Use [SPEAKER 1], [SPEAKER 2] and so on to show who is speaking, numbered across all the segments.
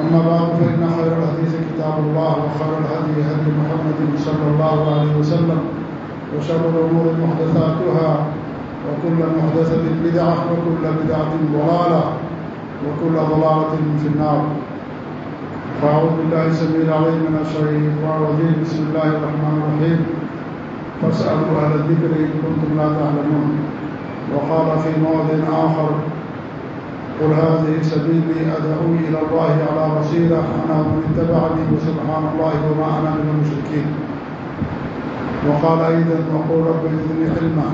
[SPEAKER 1] أما بعد، فإن خير الحديث كتاب الله وخير الهدي هدي محمد صلى الله عليه وسلم وشر الأمور محدثاتها وكل محدثة بدعة وكل بدعة ضلالة وكل ضلالة في النار. فأعوذ بالله السميع العليم من الشيطان الرجيم. بسم الله الرحمن الرحيم. فاسألوا أهل الذكر إن كنتم لا تعلمون. وقال في موضع آخر قل هذه سبيلي أدعو إلى الله على بصيرة أنا ومن اتبعني وسبحان الله وما أنا من المشركين. وقال أيضا وقل رب زدني علما.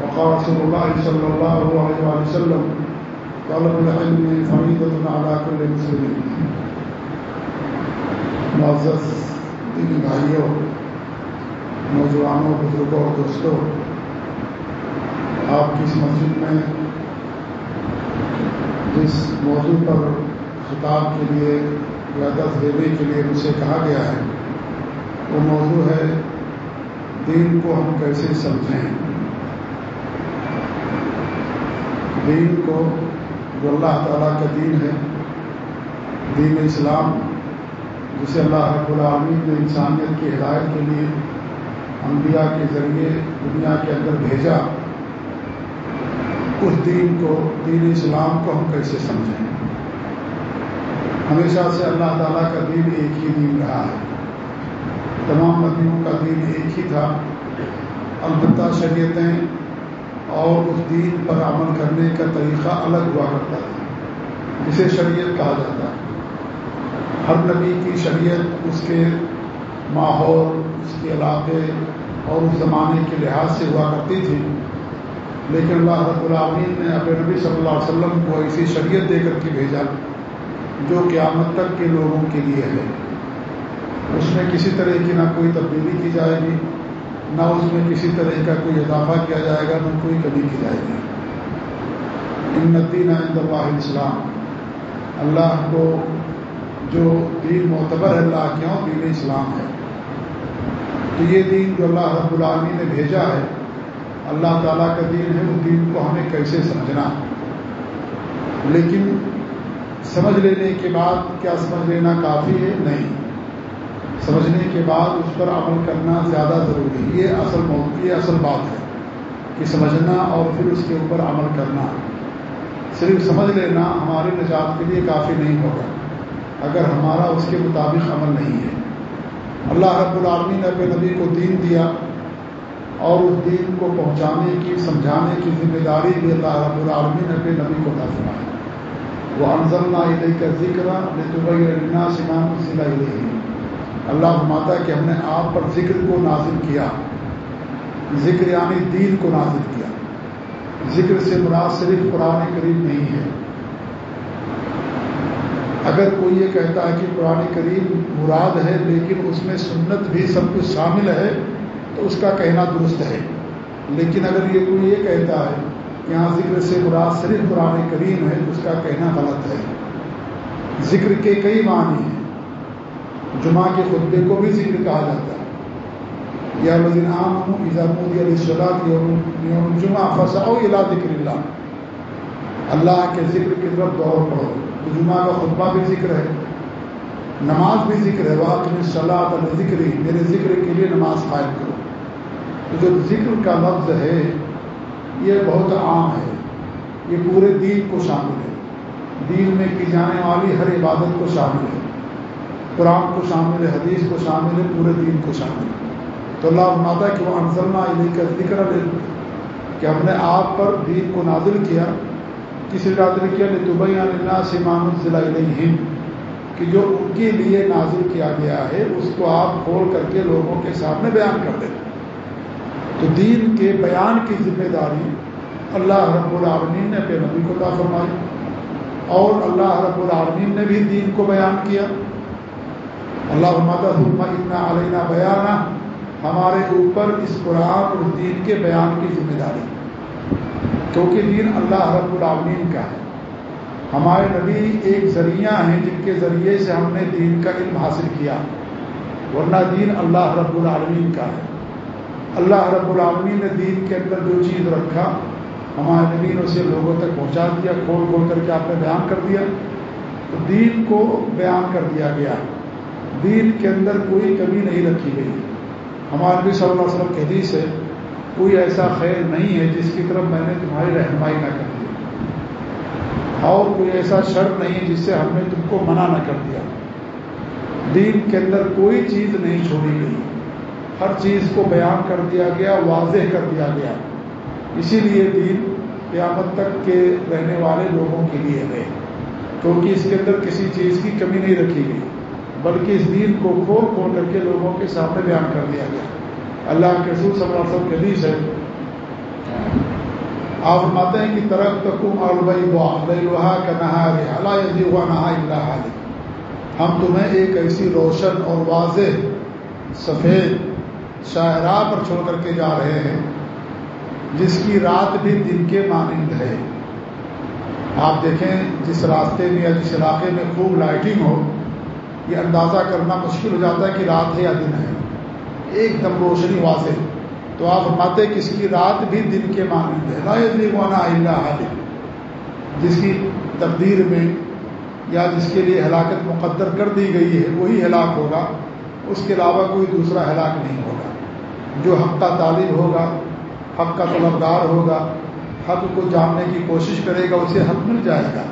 [SPEAKER 1] وقال رسول الله صلى الله عليه وسلم، طلب العلم فريضة على كل مسلم معزز دینی بھائیوں، نوجوانوں، بزرگوں اور دوستوں، آپ کی اس مسجد میں جس موضوع پر خطاب کے لیے دس دینے کے لیے مجھ سے کہا گیا ہے۔ وہ موضوع ہے دین کو ہم کیسے سمجھیں۔ دین کو جو اللہ تعالیٰ کا دین ہے، دین اسلام، جسے اللہ رب العالمین نے انسانیت کی ہدایت کے لیے انبیاء کے ذریعے دنیا کے اندر بھیجا۔ اس دین کو، دین اسلام کو ہم کیسے سمجھیں؟ ہمیشہ سے اللہ تعالیٰ کا دین ایک ہی دین رہا ہے۔ تمام نبیوں کا دین ایک ہی تھا۔ البتہ شریعتیں اور اس دین پر عمل کرنے کا طریقہ الگ ہوا کرتا تھا جسے شریعت کہا جاتا ہے۔ ہر نبی کی شریعت اس کے ماحول، اس کے علاقے اور اس زمانے کے لحاظ سے ہوا کرتی تھی۔ لیکن اللہ رب العالمین نے اپنے نبی صلی اللہ علیہ وسلم کو ایسی شریعت دے کر کے بھیجا جو قیامت تک کے لوگوں کے لیے ہے۔ اس میں کسی طرح کی نہ کوئی تبدیلی کی جائے گی، نہ اس میں کسی طرح کا کوئی اضافہ کیا جائے گا، نہ کوئی کمی کی جائے گی۔ ان ندین اللہ اسلام اللہ کو جو دین معتبر ہے اللہ کیوں دین اسلام ہے۔ تو یہ دین جو اللہ رب العالمین نے بھیجا ہے اللہ تعالیٰ کا دین ہے اس دین کو ہمیں کیسے سمجھنا؟ لیکن سمجھ لینے کے بعد کیا سمجھ لینا کافی ہے؟ نہیں۔ سمجھنے کے بعد اس پر عمل کرنا زیادہ ضروری ہے۔ یہ اصل موضوع یہ اصل بات ہے کہ سمجھنا اور پھر اس کے اوپر عمل کرنا۔ صرف سمجھ لینا ہماری نجات کے لیے کافی نہیں ہوگا۔ اگر ہمارا اس کے مطابق عمل نہیں ہے۔ اللہ رب العالمین نے اپنے نبی کو دین دیا۔ اور اس دین کو پہنچانے کی، سمجھانے کی ذمہ داری بھی اللہ رب العالمین نے اپنے نبی کو نہ وہ انضم علیہ کا ذکر لینا سمان ضلع اللہ ماتا کہ ہم نے آپ پر ذکر کو نازل کیا۔ ذکر یعنی دین کو نازل کیا۔ ذکر سے مراد صرف قرآن قریب نہیں ہے۔ اگر کوئی یہ کہتا ہے کہ قرآن کریم مراد ہے لیکن اس میں سنت بھی سب کچھ شامل ہے تو اس کا کہنا درست ہے۔ لیکن اگر یہ کوئی یہ کہتا ہے کہ یہاں ذکر سے مراد صرف قرآن کریم ہے، اس کا کہنا غلط ہے۔ ذکر کے کئی معنی ہیں۔ جمعہ کے خطبے کو بھی ذکر کہا جاتا ہے۔ یا وزین عام ہوں علیہ یوم جمعہ فساؤ الا ذکر اللہ۔ اللہ کے ذکر کی طرف دور پڑھو تو جمعہ کا خطبہ بھی ذکر ہے، نماز بھی ذکر ہے۔ واقع میں صلاح ذکری میرے ذکر کے لیے نماز قائم کرو۔ جو ذکر کا لفظ ہے، یہ بہت عام ہے۔ یہ پورے دین کو شامل ہے۔ دین میں کی جانے والی ہر عبادت کو شامل ہے۔ قرآن کو شامل ہے، حدیث کو شامل ہے، پورے دین کو شامل ہے۔ تو اللہ ماتا کہ وہ انزلنا علی کا ذکر کہ ہم نے آپ پر دین کو نازل کیا کس نازل کیا دبئی اللہ سمان ضلع ہند کہ جو ان کے لیے نازل کیا گیا ہے، اس کو آپ کھول کر کے لوگوں کے سامنے بیان کر دیں۔ تو دین کے بیان کی ذمہ داری اللہ رب العالمین نے اپنے نبی کو طا فرمائی اور اللہ رب العالمین نے بھی دین کو بیان کیا۔ اللہ حکمہ اتنا علینا بیانہ ہمارے اوپر اس قرآن اور دین کے بیان کی ذمہ داری۔ کیونکہ دین اللہ رب العالمین کا ہے۔ ہمارے نبی ایک ذریعہ ہیں جن کے ذریعے سے ہم نے دین کا علم حاصل کیا، ورنہ دین اللہ رب العالمین کا ہے۔ اللہ رب العالمین نے دین کے اندر جو چیز رکھا، ہمارے نبی نے اسے لوگوں تک پہنچا دیا، کھول کھول کر کے آپ نے بیان کر دیا۔ تو دین کو بیان کر دیا گیا۔ دین کے اندر کوئی کمی نہیں رکھی گئی۔ ہمارے نبی صلی اللہ علیہ وسلم کے حدیث ہے کوئی ایسا خیر نہیں ہے جس کی طرف میں نے تمہاری رہنمائی نہ کر دی۔ اور کوئی ایسا شرط نہیں ہے جس سے ہم نے تم کو منع نہ کر دیا۔ دین کے اندر کوئی چیز نہیں چھوڑی گئی۔ ہر چیز کو بیان کر دیا گیا، واضح کر دیا گیا۔ اسی لیے دین قیامت تک کے رہنے والے لوگوں کے لیے ہے۔ کیونکہ اس کے اندر کسی چیز کی کمی نہیں رکھی گئی، بلکہ اس دین کو کھول کھول کر کے لوگوں کے سامنے بیان کر دیا گیا۔ اللہ کے رسول صلی اللہ علیہ وسلم حدیث ہے۔ آپ ماتے ہیں کہ ترق تکم البئی کا نہا ہوا نہا اللہ ہم تمہیں ایک ایسی روشن اور واضح، سفید شاہراہ پر چھوڑ کر کے جا رہے ہیں، جس کی رات بھی دن کے مانند ہے۔ آپ دیکھیں جس راستے میں یا جس علاقے میں خوب لائٹنگ ہو، یہ اندازہ کرنا مشکل ہو جاتا ہے کہ رات ہے یا دن ہے۔ ایک دم روشنی واضح۔ تو آپ فرماتے کہ اس کی رات بھی دن کے مانند ہے۔ لا اللہ جس کی تقدیر میں یا جس کے لیے ہلاکت مقدر کر دی گئی ہے، وہی ہلاک ہوگا۔ اس کے علاوہ کوئی دوسرا ہلاک نہیں ہوگا۔ جو حق کا طالب ہوگا، حق کا طلبگار ہوگا، حق کو جاننے کی کوشش کرے گا، اسے حق مل جائے گا۔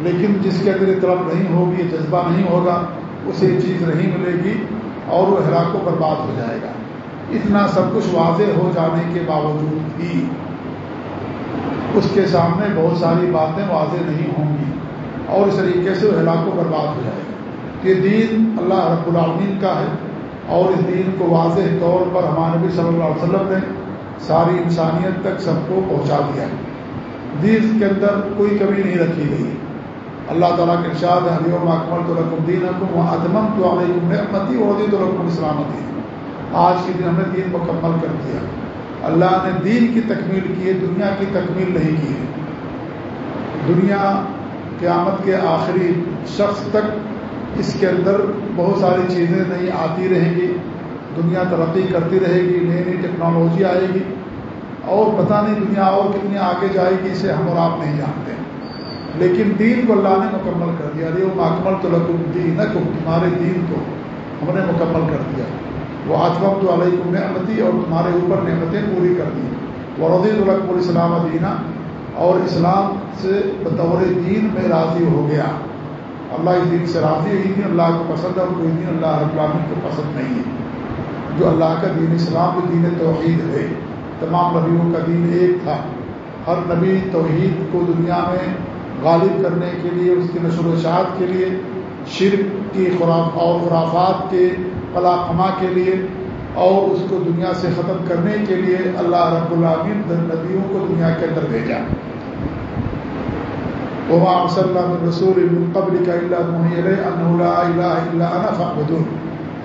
[SPEAKER 1] لیکن جس کے اندر طلب نہیں ہوگی جذبہ نہیں ہوگا، اسے چیز نہیں ملے گی اور وہ ہلاک کو برباد ہو جائے گا۔ اتنا سب کچھ واضح ہو جانے کے باوجود بھی اس کے سامنے بہت ساری باتیں واضح نہیں ہوں گی اور اس طریقے سے وہ ہلاک کو برباد ہو جائے گا یہ دین اللہ رب العالمین کا ہے اور اس دین کو واضح طور پر ہمارے نبی صلی اللہ علیہ وسلم نے ساری انسانیت تک سب کو پہنچا دیا دین کے اندر کوئی کمی نہیں رکھی گئی۔ اللہ تعالیٰ کے ارشاد علی اکمل تو رقم دین حکم و ادمم تو علیکم نعمتی اور تو رقم اسلامتی. آج کے دن ہم نے دین مکمل کر دیا۔ اللہ نے دین کی تکمیل کی ہے، دنیا کی تکمیل نہیں کی ہے۔ دنیا قیامت کے آخری شخص تک اس کے اندر بہت ساری چیزیں نئی آتی رہیں گی، دنیا ترقی کرتی رہے گی، نئی نئی ٹیکنالوجی آئے گی، اور پتہ نہیں دنیا اور کتنی آگے جائے گی، اسے ہم اور آپ نہیں جانتے۔ لیکن دین کو اللہ نے مکمل کر دیا ارے وہ مکمل تو لکم دین تمہارے دین کو ہم نے مکمل کر دیا۔ وہ آجمب تو علیہ نعمتی، اور تمہارے اوپر نعمتیں پوری کر دی۔ وہ رضی الرقم الاسلام دینا، اور اسلام سے بطور دین میں راضی ہو گیا۔ اللہ اس دین سے راضی ہے دین اللہ کو پسند ہے، اور کوئی دین اللہ رب العالمین کو پسند نہیں ہے۔ جو اللہ کا دین اسلام بھی دین توحید ہے، تمام نبیوں کا دین ایک تھا۔ ہر نبی توحید کو دنیا میں غالب کرنے کے لیے، اس کی نشر و اشاعت کے لیے، شرک کی خوراک اور خرافات کے قلاقما کے لیے، اور اس کو دنیا سے ختم کرنے کے لیے اللہ رب العالمین نبیوں کو دنیا کے اندر بھیجا۔ وما صلی رسول قبل کا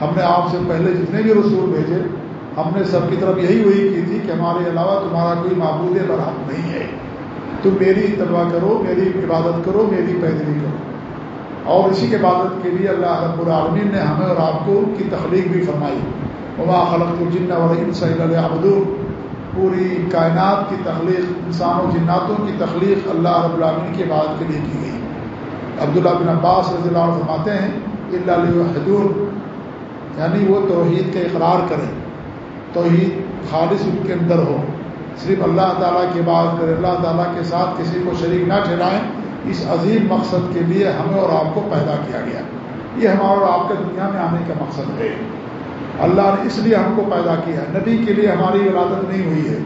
[SPEAKER 1] ہم نے آپ سے پہلے جتنے بھی رسول بھیجے، ہم نے سب کی طرف یہی وہی کی تھی کہ ہمارے علاوہ تمہارا کوئی معبود برحق نہیں ہے۔ تم میری اتباع کرو، میری عبادت کرو، میری پیدوی کرو۔ اور اسی عبادت کے لیے اللہ رب العالمین نے ہمیں اور آپ کو کی تخلیق بھی فرمائی۔ وما خلق الجن والانس صحیح ليعبدون۔ پوری کائنات کی تخلیق انسان و جناتوں کی تخلیق اللہ رب العالمین کی عبادت کے لیے کی گئی۔ عبداللہ بن عباس رضی اللہ عنہ فرماتے ہیں اللہ علیہ حضور یعنی وہ توحید کا اقرار کریں۔ توحید خالص ان کے اندر ہو۔ صرف اللہ تعالیٰ کی بات کرے اللہ تعالیٰ کے ساتھ کسی کو شریک نہ ٹھہرائیں، اس عظیم مقصد کے لیے ہمیں اور آپ کو پیدا کیا گیا۔ یہ ہمارا اور آپ کا دنیا میں آنے کا مقصد ہے۔ اللہ نے اس لیے ہم کو پیدا کیا نبی کے لیے ہماری ولادت نہیں ہوئی ہے۔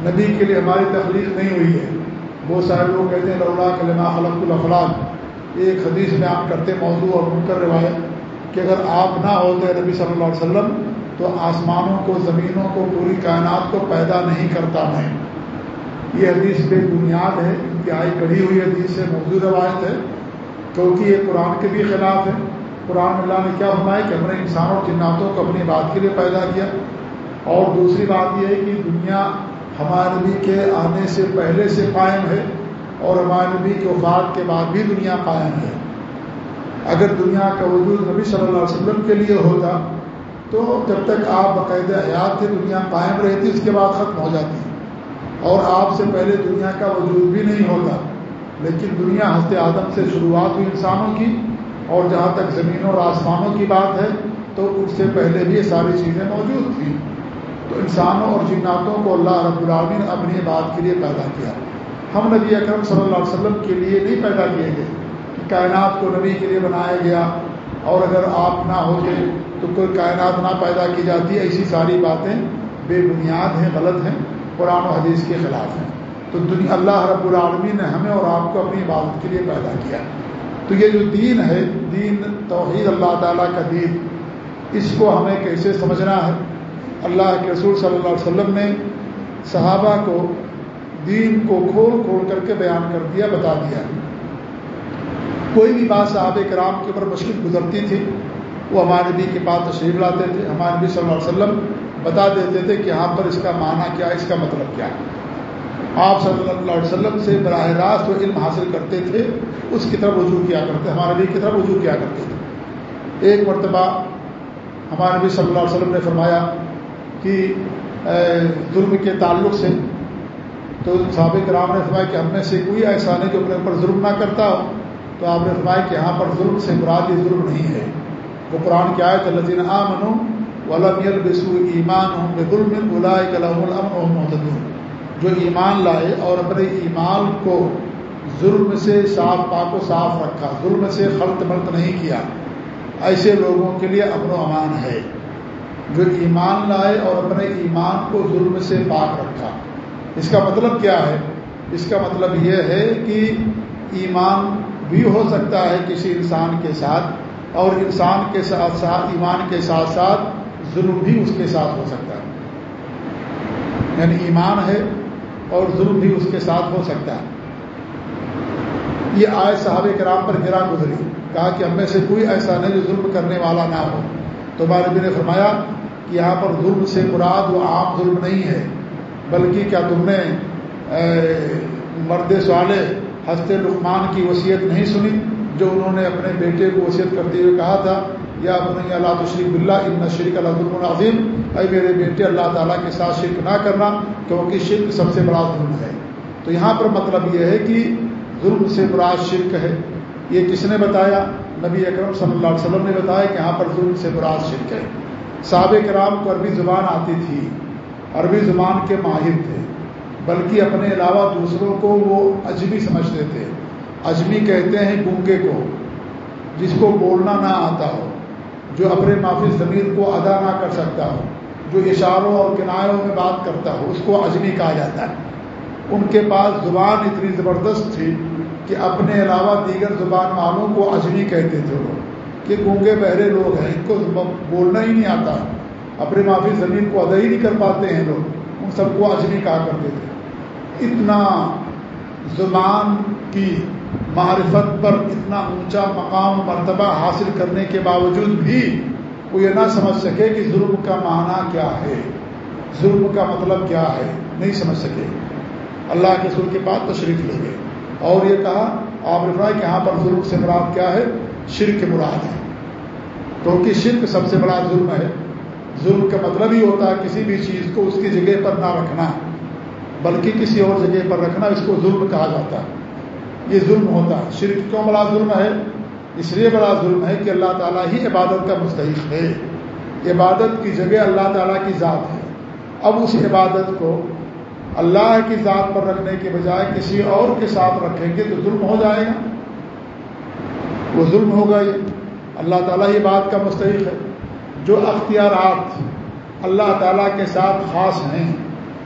[SPEAKER 1] نبی کے لیے ہماری تخلیق نہیں ہوئی ہے۔ وہ سارے لوگ کہتے ہیں اللہ کلمہ خلق الفلاق ایک حدیث میں آپ کرتے موضوع اور منکر روایت کہ اگر آپ نہ ہوتے نبی صلی اللہ علیہ وسلم، تو آسمانوں کو، زمینوں کو، پوری کائنات کو پیدا نہیں کرتا میں۔ یہ حدیث بے بنیاد ہے، انتہائی کڑھی ہوئی حدیث سے موضوع روایت ہے۔ کیونکہ یہ قرآن کے بھی خلاف ہے۔ قرآن اللہ نے کیا فرمایا کہ ہم نے انسانوں جناتوں کو اپنی بات کے لیے پیدا کیا اور دوسری بات یہ ہے کہ دنیا ہمارے نبی کے آنے سے پہلے سے قائم ہے اور ہمارے نبی کے وفات کے بعد بھی دنیا قائم ہے۔ اگر دنیا کا وجود نبی صلی اللہ علیہ وسلم کے لیے ہوتا تو جب تک آپ باقاعدہ حیات تھے دنیا قائم رہتی اس کے بعد ختم ہو جاتی۔ اور آپ سے پہلے دنیا کا وجود بھی نہیں ہوتا، لیکن دنیا ہنستے آدم سے شروعات ہوئی انسانوں کی۔ اور جہاں تک زمینوں اور آسمانوں کی بات ہے، تو اس سے پہلے بھی یہ ساری چیزیں موجود تھیں۔ تو انسانوں اور جناتوں کو اللہ رب العالمین اپنی بات کے لیے پیدا کیا۔ ہم نبی اکرم صلی اللہ علیہ وسلم کے لیے نہیں پیدا کیے گئے۔ کائنات کو نبی کے لیے بنایا گیا۔ اور اگر آپ نہ ہوتے، تو کوئی کائنات نہ پیدا کی جاتی۔ ایسی ساری باتیں بے بنیاد ہیں، غلط ہیں۔ قرآن و حدیث کے خلاف ہیں۔ تو دنیا، اللہ رب العالمین نے ہمیں اور آپ کو اپنی عبادت کے لیے پیدا کیا۔ تو یہ جو دین ہے، دین توحید اللہ تعالیٰ کا دین، اس کو ہمیں کیسے سمجھنا ہے؟ اللہ کے رسول صلی اللہ علیہ وسلم نے صحابہ کو دین کو کھول کھول کر کے بیان کر دیا، بتا دیا۔ کوئی بھی بات صحابہ کرام کے اوپر مشکل گزرتی تھی، وہ ہمارے نبی کے پاس تشریف لاتے تھے، ہمارے نبی صلی اللہ علیہ وسلم بتا دیتے تھے کہ یہاں پر اس کا معنی کیا ہے اس کا مطلب کیا۔ ہے آپ صلی اللہ علیہ وسلم سے براہ راست وہ علم حاصل کرتے تھے، اس کی طرف رجوع کیا کرتے، ہمارے نبی کی طرف رجوع کیا کرتے تھے۔ ایک مرتبہ ہمارے نبی صلی اللہ علیہ وسلم نے فرمایا کہ ظلم کے تعلق سے۔ تو سابق رام نے فرمایا کہ ہم میں سے کوئی ایسا نہیں جو اپنے اوپر ظلم نہ کرتا ہو۔ تو آپ نے فرمایا کہ یہاں پر ظلم سے مراد یہ ظلم نہیں ہے۔ وہ قرآن کی آیت الذین آمنوا ولم يلبسوا ایمانهم بظلم اولئک الامن وهم مهتدون۔ جو ایمان لائے اور اپنے ایمان کو ظلم سے صاف پاک و صاف رکھا، ظلم سے خلط ملط نہیں کیا۔ ایسے لوگوں کے لیے امن و امان ہے۔ جو ایمان لائے اور اپنے ایمان کو ظلم سے پاک رکھا۔ اس کا مطلب کیا ہے؟ اس کا مطلب یہ ہے کہ ایمان بھی ہو سکتا ہے کسی انسان کے ساتھ اور انسان کے ساتھ ساتھ، ایمان کے ساتھ ساتھ ظلم بھی اس کے ساتھ ہو سکتا ہے۔ یعنی ایمان ہے اور ظلم بھی اس کے ساتھ ہو سکتا ہے۔ یہ آئے صحابہ کرام پر گرا گزری، کہا کہ ہم میں سے کوئی ایسا نہیں جو ظلم کرنے والا نہ ہو۔ تو باربی نے فرمایا کہ یہاں پر ظلم سے مراد وہ عام ظلم نہیں ہے، بلکہ کیا تم نے مرد سوالے ہنستے لقمان کی وصیت نہیں سنی جو انہوں نے اپنے بیٹے کو وصیت کرتے ہوئے کہا تھا؟ یا اپنے اللہ تشریف اللہ ان شریک اللہ عظیم۔ اے میرے بیٹے، اللہ تعالیٰ کے ساتھ شرک نہ کرنا، کیونکہ شرک سب سے بڑا ظلم ہے۔ تو یہاں پر مطلب یہ ہے کہ ظلم سے براد شرک ہے۔ یہ کس نے بتایا؟ نبی اکرم صلی اللہ علیہ وسلم نے بتایا کہ یہاں پر ظلم سے براد شرک ہے۔ سابق کرام کو عربی زبان آتی تھی۔ عربی زبان کے ماہر تھے، بلکہ اپنے علاوہ دوسروں کو وہ اجمی سمجھتے تھے۔ اجمی کہتے ہیں گونگے کو، جس کو بولنا نہ آتا ہو۔ جو اپنے معافی ضمیر کو ادا نہ کر سکتا ہو، جو اشاروں اور کناروں میں بات کرتا ہو، اس کو اجمی کہا جاتا ہے۔ ان کے پاس زبان اتنی زبردست تھی کہ اپنے علاوہ دیگر زبان والوں کو اجمی کہتے تھے وہ، کہ گونگے بہرے لوگ ہیں، ان کو بولنا ہی نہیں آتا۔ اپنے معافی زمین کو ادا ہی نہیں کر پاتے ہیں لوگ، ان سب کو اجمی کہا کرتے تھے۔ اتنا زبان کی معرفت پر اتنا اونچا مقام مرتبہ حاصل کرنے کے باوجود بھی وہ یہ نہ سمجھ سکے کہ ظلم کا معنی کیا ہے۔ ظلم کا مطلب کیا ہے؟ نہیں سمجھ سکے۔ اللہ کے سر کے بعد تشریف لے گئے۔ اور یہ کہا، آپ نے بڑھا کہ یہاں پر ظلم سے مراد کیا ہے؟ شرک مراد ہے۔ کیونکہ شرک سب سے بڑا ظلم ہے۔ ظلم کا مطلب ہی ہوتا ہے کسی بھی چیز کو اس کی جگہ پر نہ رکھنا، بلکہ کسی اور جگہ پر رکھنا، اس کو ظلم کہا جاتا ہے۔ یہ ظلم ہوتا ہے۔ شرک کیوں بڑا ظلم ہے؟ اس لیے بڑا ظلم ہے کہ اللہ تعالیٰ ہی عبادت کا مستحق ہے۔ عبادت کی جگہ اللہ تعالیٰ کی ذات ہے۔ اب اس عبادت کو اللہ کی ذات پر رکھنے کے بجائے کسی اور کے ساتھ رکھیں گے تو ظلم ہو جائے گا۔ وہ ظلم ہوگا یہ اللہ تعالیٰ یہ بات کا مستحق ہے۔ جو اختیارات اللہ تعالیٰ کے ساتھ خاص ہیں،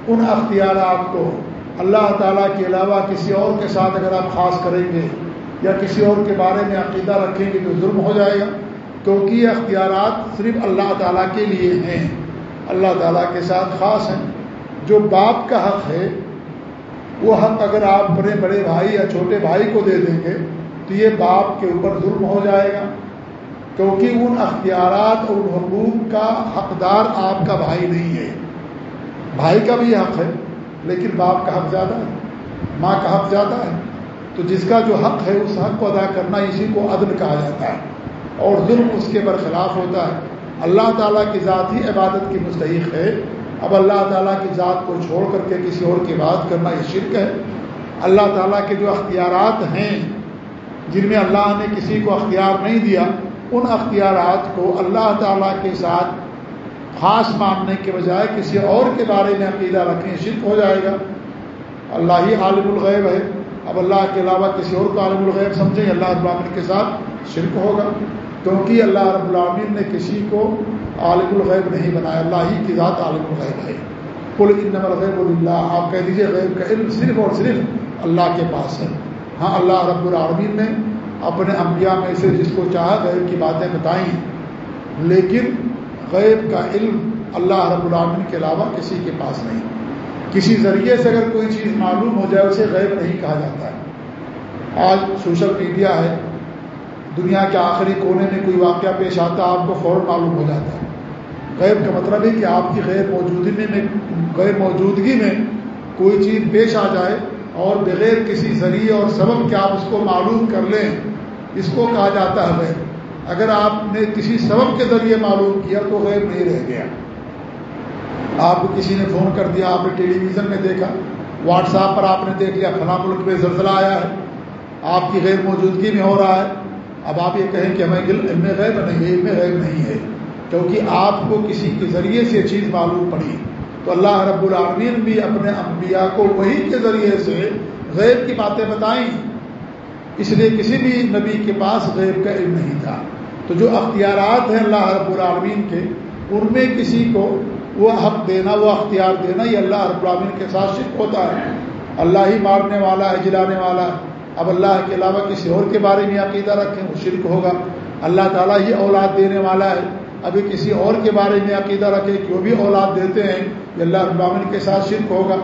[SPEAKER 1] ان اختیارات کو اللہ تعالیٰ کے علاوہ کسی اور کے ساتھ اگر آپ خاص کریں گے یا کسی اور کے بارے میں عقیدہ رکھیں گے تو ظلم ہو جائے گا، کیونکہ یہ اختیارات صرف اللہ تعالیٰ کے لیے ہیں۔ اللہ تعالیٰ کے ساتھ خاص ہیں۔ جو باپ کا حق ہے، وہ حق اگر آپ بڑے بڑے بھائی یا چھوٹے بھائی کو دے دیں گے، تو یہ باپ کے اوپر ظلم ہو جائے گا۔ کیونکہ ان اختیارات اور ان حقوق کا حقدار آپ کا بھائی نہیں ہے۔ بھائی کا بھی حق ہے۔ لیکن باپ کا حق زیادہ ہے، ماں کا حق زیادہ ہے۔ تو جس کا جو حق ہے، اس حق کو ادا کرنا اسی کو عدل کہا جاتا ہے۔ اور ظلم اس کے برخلاف ہوتا ہے۔ اللہ تعالیٰ کی ذات ہی عبادت کی مستحق ہے۔ اب اللہ تعالیٰ کی ذات کو چھوڑ کر کے کسی اور کی بات کرنا یہ شرک ہے۔ اللہ تعالیٰ کے جو اختیارات ہیں، جن میں اللہ نے کسی کو اختیار نہیں دیا، ان اختیارات کو اللہ تعالیٰ کے ساتھ خاص ماننے کے بجائے کسی اور کے بارے میں عقیدہ رکھیں شرک ہو جائے گا۔ اللہ ہی عالم الغیب ہے۔ اب اللہ کے علاوہ کسی اور کو عالم الغیب سمجھیں، اللہ رب العالمین کے ساتھ شرک ہوگا۔ کیونکہ اللہ رب العالمین نے کسی کو عالم الغیب نہیں بنایا، اللہ ہی کی ذات عالم الغیب ہے۔ کل نمبر غیب اللہ آپ کہہ دیجیے غیب کا علم صرف اور صرف اللہ کے پاس ہے۔ ہاں اللہ رب العالمین نے اپنے انبیاء میں سے جس کو چاہا غیب کی باتیں بتائیں۔ لیکن غیب کا علم اللہ رب العالمین کے علاوہ کسی کے پاس نہیں۔ کسی ذریعے سے اگر کوئی چیز معلوم ہو جائے، اسے غیب نہیں کہا جاتا ہے۔ آج سوشل میڈیا ہے، دنیا کے آخری کونے میں کوئی واقعہ پیش آتا ہے آپ کو فوراً معلوم ہو جاتا ہے۔ غیب کا مطلب ہے کہ آپ کی غیر موجودگی میں غیر موجودگی میں کوئی چیز پیش آ جائے اور بغیر کسی ذریعے اور سبب کے آپ اس کو معلوم کر لیں، اس کو کہا جاتا ہے غیب۔ اگر آپ نے کسی سبب کے ذریعے معلوم کیا تو غیب نہیں رہ گیا۔ آپ کو کسی نے فون کر دیا، آپ نے ٹیلی ویژن میں دیکھا، واٹس ایپ پر آپ نے دیکھ لیا، فلاں ملک میں زلزلہ آیا ہے، آپ کی غیر موجودگی میں ہو رہا ہے۔ اب آپ یہ کہیں کہ ہمیں علم غیب نہیں ہے علم غیب نہیں ہے۔ کیونکہ آپ کو کسی کے ذریعے سے چیز معلوم پڑی۔ تو اللہ رب العالمین بھی اپنے انبیاء کو وہی کے ذریعے سے غیب کی باتیں بتائیں۔ اس لیے کسی بھی نبی کے پاس غیب کا علم نہیں تھا۔ تو جو اختیارات ہیں اللہ رب العالمین کے، ان میں کسی کو وہ حق دینا، وہ اختیار دینا یہ اللہ رب العالمین کے ساتھ شرک ہوتا ہے۔ اللہ ہی مارنے والا ہے، جلانے والا ہے۔ اب اللہ کے علاوہ کسی اور کے بارے میں عقیدہ رکھیں، وہ شرک ہوگا۔ اللہ تعالیٰ ہی اولاد دینے والا ہے۔ ابھی کسی اور کے بارے میں عقیدہ رکھے کہ وہ بھی اولاد دیتے ہیں، یہ اللہ رب العالمین کے ساتھ شرک ہوگا۔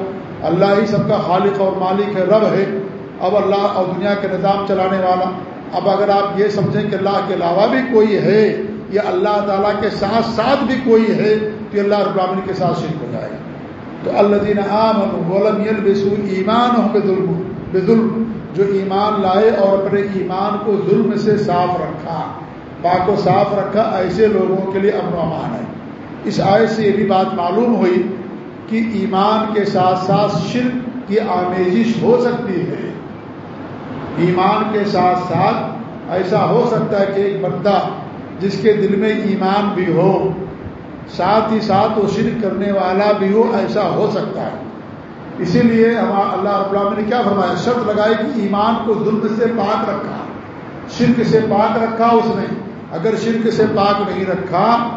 [SPEAKER 1] اللہ ہی سب کا خالق اور مالک ہے، رب ہے۔ اب اللہ اور دنیا کے نظام چلانے والا۔ اب اگر آپ یہ سمجھیں کہ اللہ کے علاوہ بھی کوئی ہے یا اللہ تعالیٰ کے ساتھ ساتھ بھی کوئی ہے، تو اللہ رب العالمین کے ساتھ شرک ہو جائے گا۔ تو اللہ دین عام غلم ایمان ہو بے ظلم بے ظلم جو ایمان لائے اور اپنے ایمان کو ظلم سے صاف رکھا، پاک و صاف رکھا، ایسے لوگوں کے لیے امن و امان ہے۔ اس آئے سے یہ بھی بات معلوم ہوئی کہ ایمان کے ساتھ ساتھ شرک کی آمیزش ہو سکتی ہے۔ ایمان کے ساتھ ساتھ ایسا ہو سکتا ہے کہ ایک بندہ جس کے دل میں ایمان بھی ہو، ساتھ ہی ساتھ وہ شرک کرنے والا بھی ہو، ایسا ہو سکتا ہے۔ اسی لیے ہمارا اللہ رب العالمین نے کیا فرمایا؟ شرط لگائی کہ ایمان کو ظلم سے پاک رکھا، شرک سے پاک رکھا اس نے۔ اگر شرک سے پاک نہیں رکھا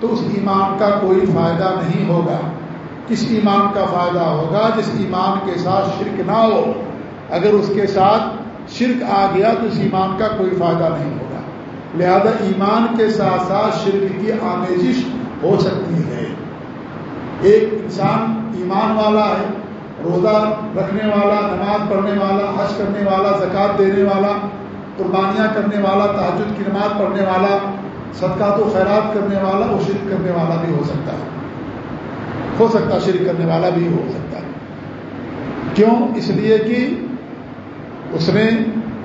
[SPEAKER 1] تو اس ایمان کا کوئی فائدہ نہیں ہوگا۔ کس ایمان کا فائدہ ہوگا؟ جس ایمان کے ساتھ شرک نہ ہو۔ اگر اس کے ساتھ شرک آ گیا تو اس ایمان کا کوئی فائدہ نہیں ہوگا۔ لہذا ایمان کے ساتھ ساتھ شرک کی آمیزش ہو سکتی ہے۔ ایک انسان ایمان والا ہے، روزہ رکھنے والا، نماز پڑھنے والا، حج کرنے والا زکوٰۃ دینے والا، قربانیاں کرنے والا تحجد کی نماز پڑھنے والا صدقات و خیرات کرنے والا، وہ شرک کرنے والا بھی ہو سکتا ہے۔ ہو سکتا شرک کرنے والا بھی ہو سکتا ہے۔ کیوں؟ اس لیے کہ اس میں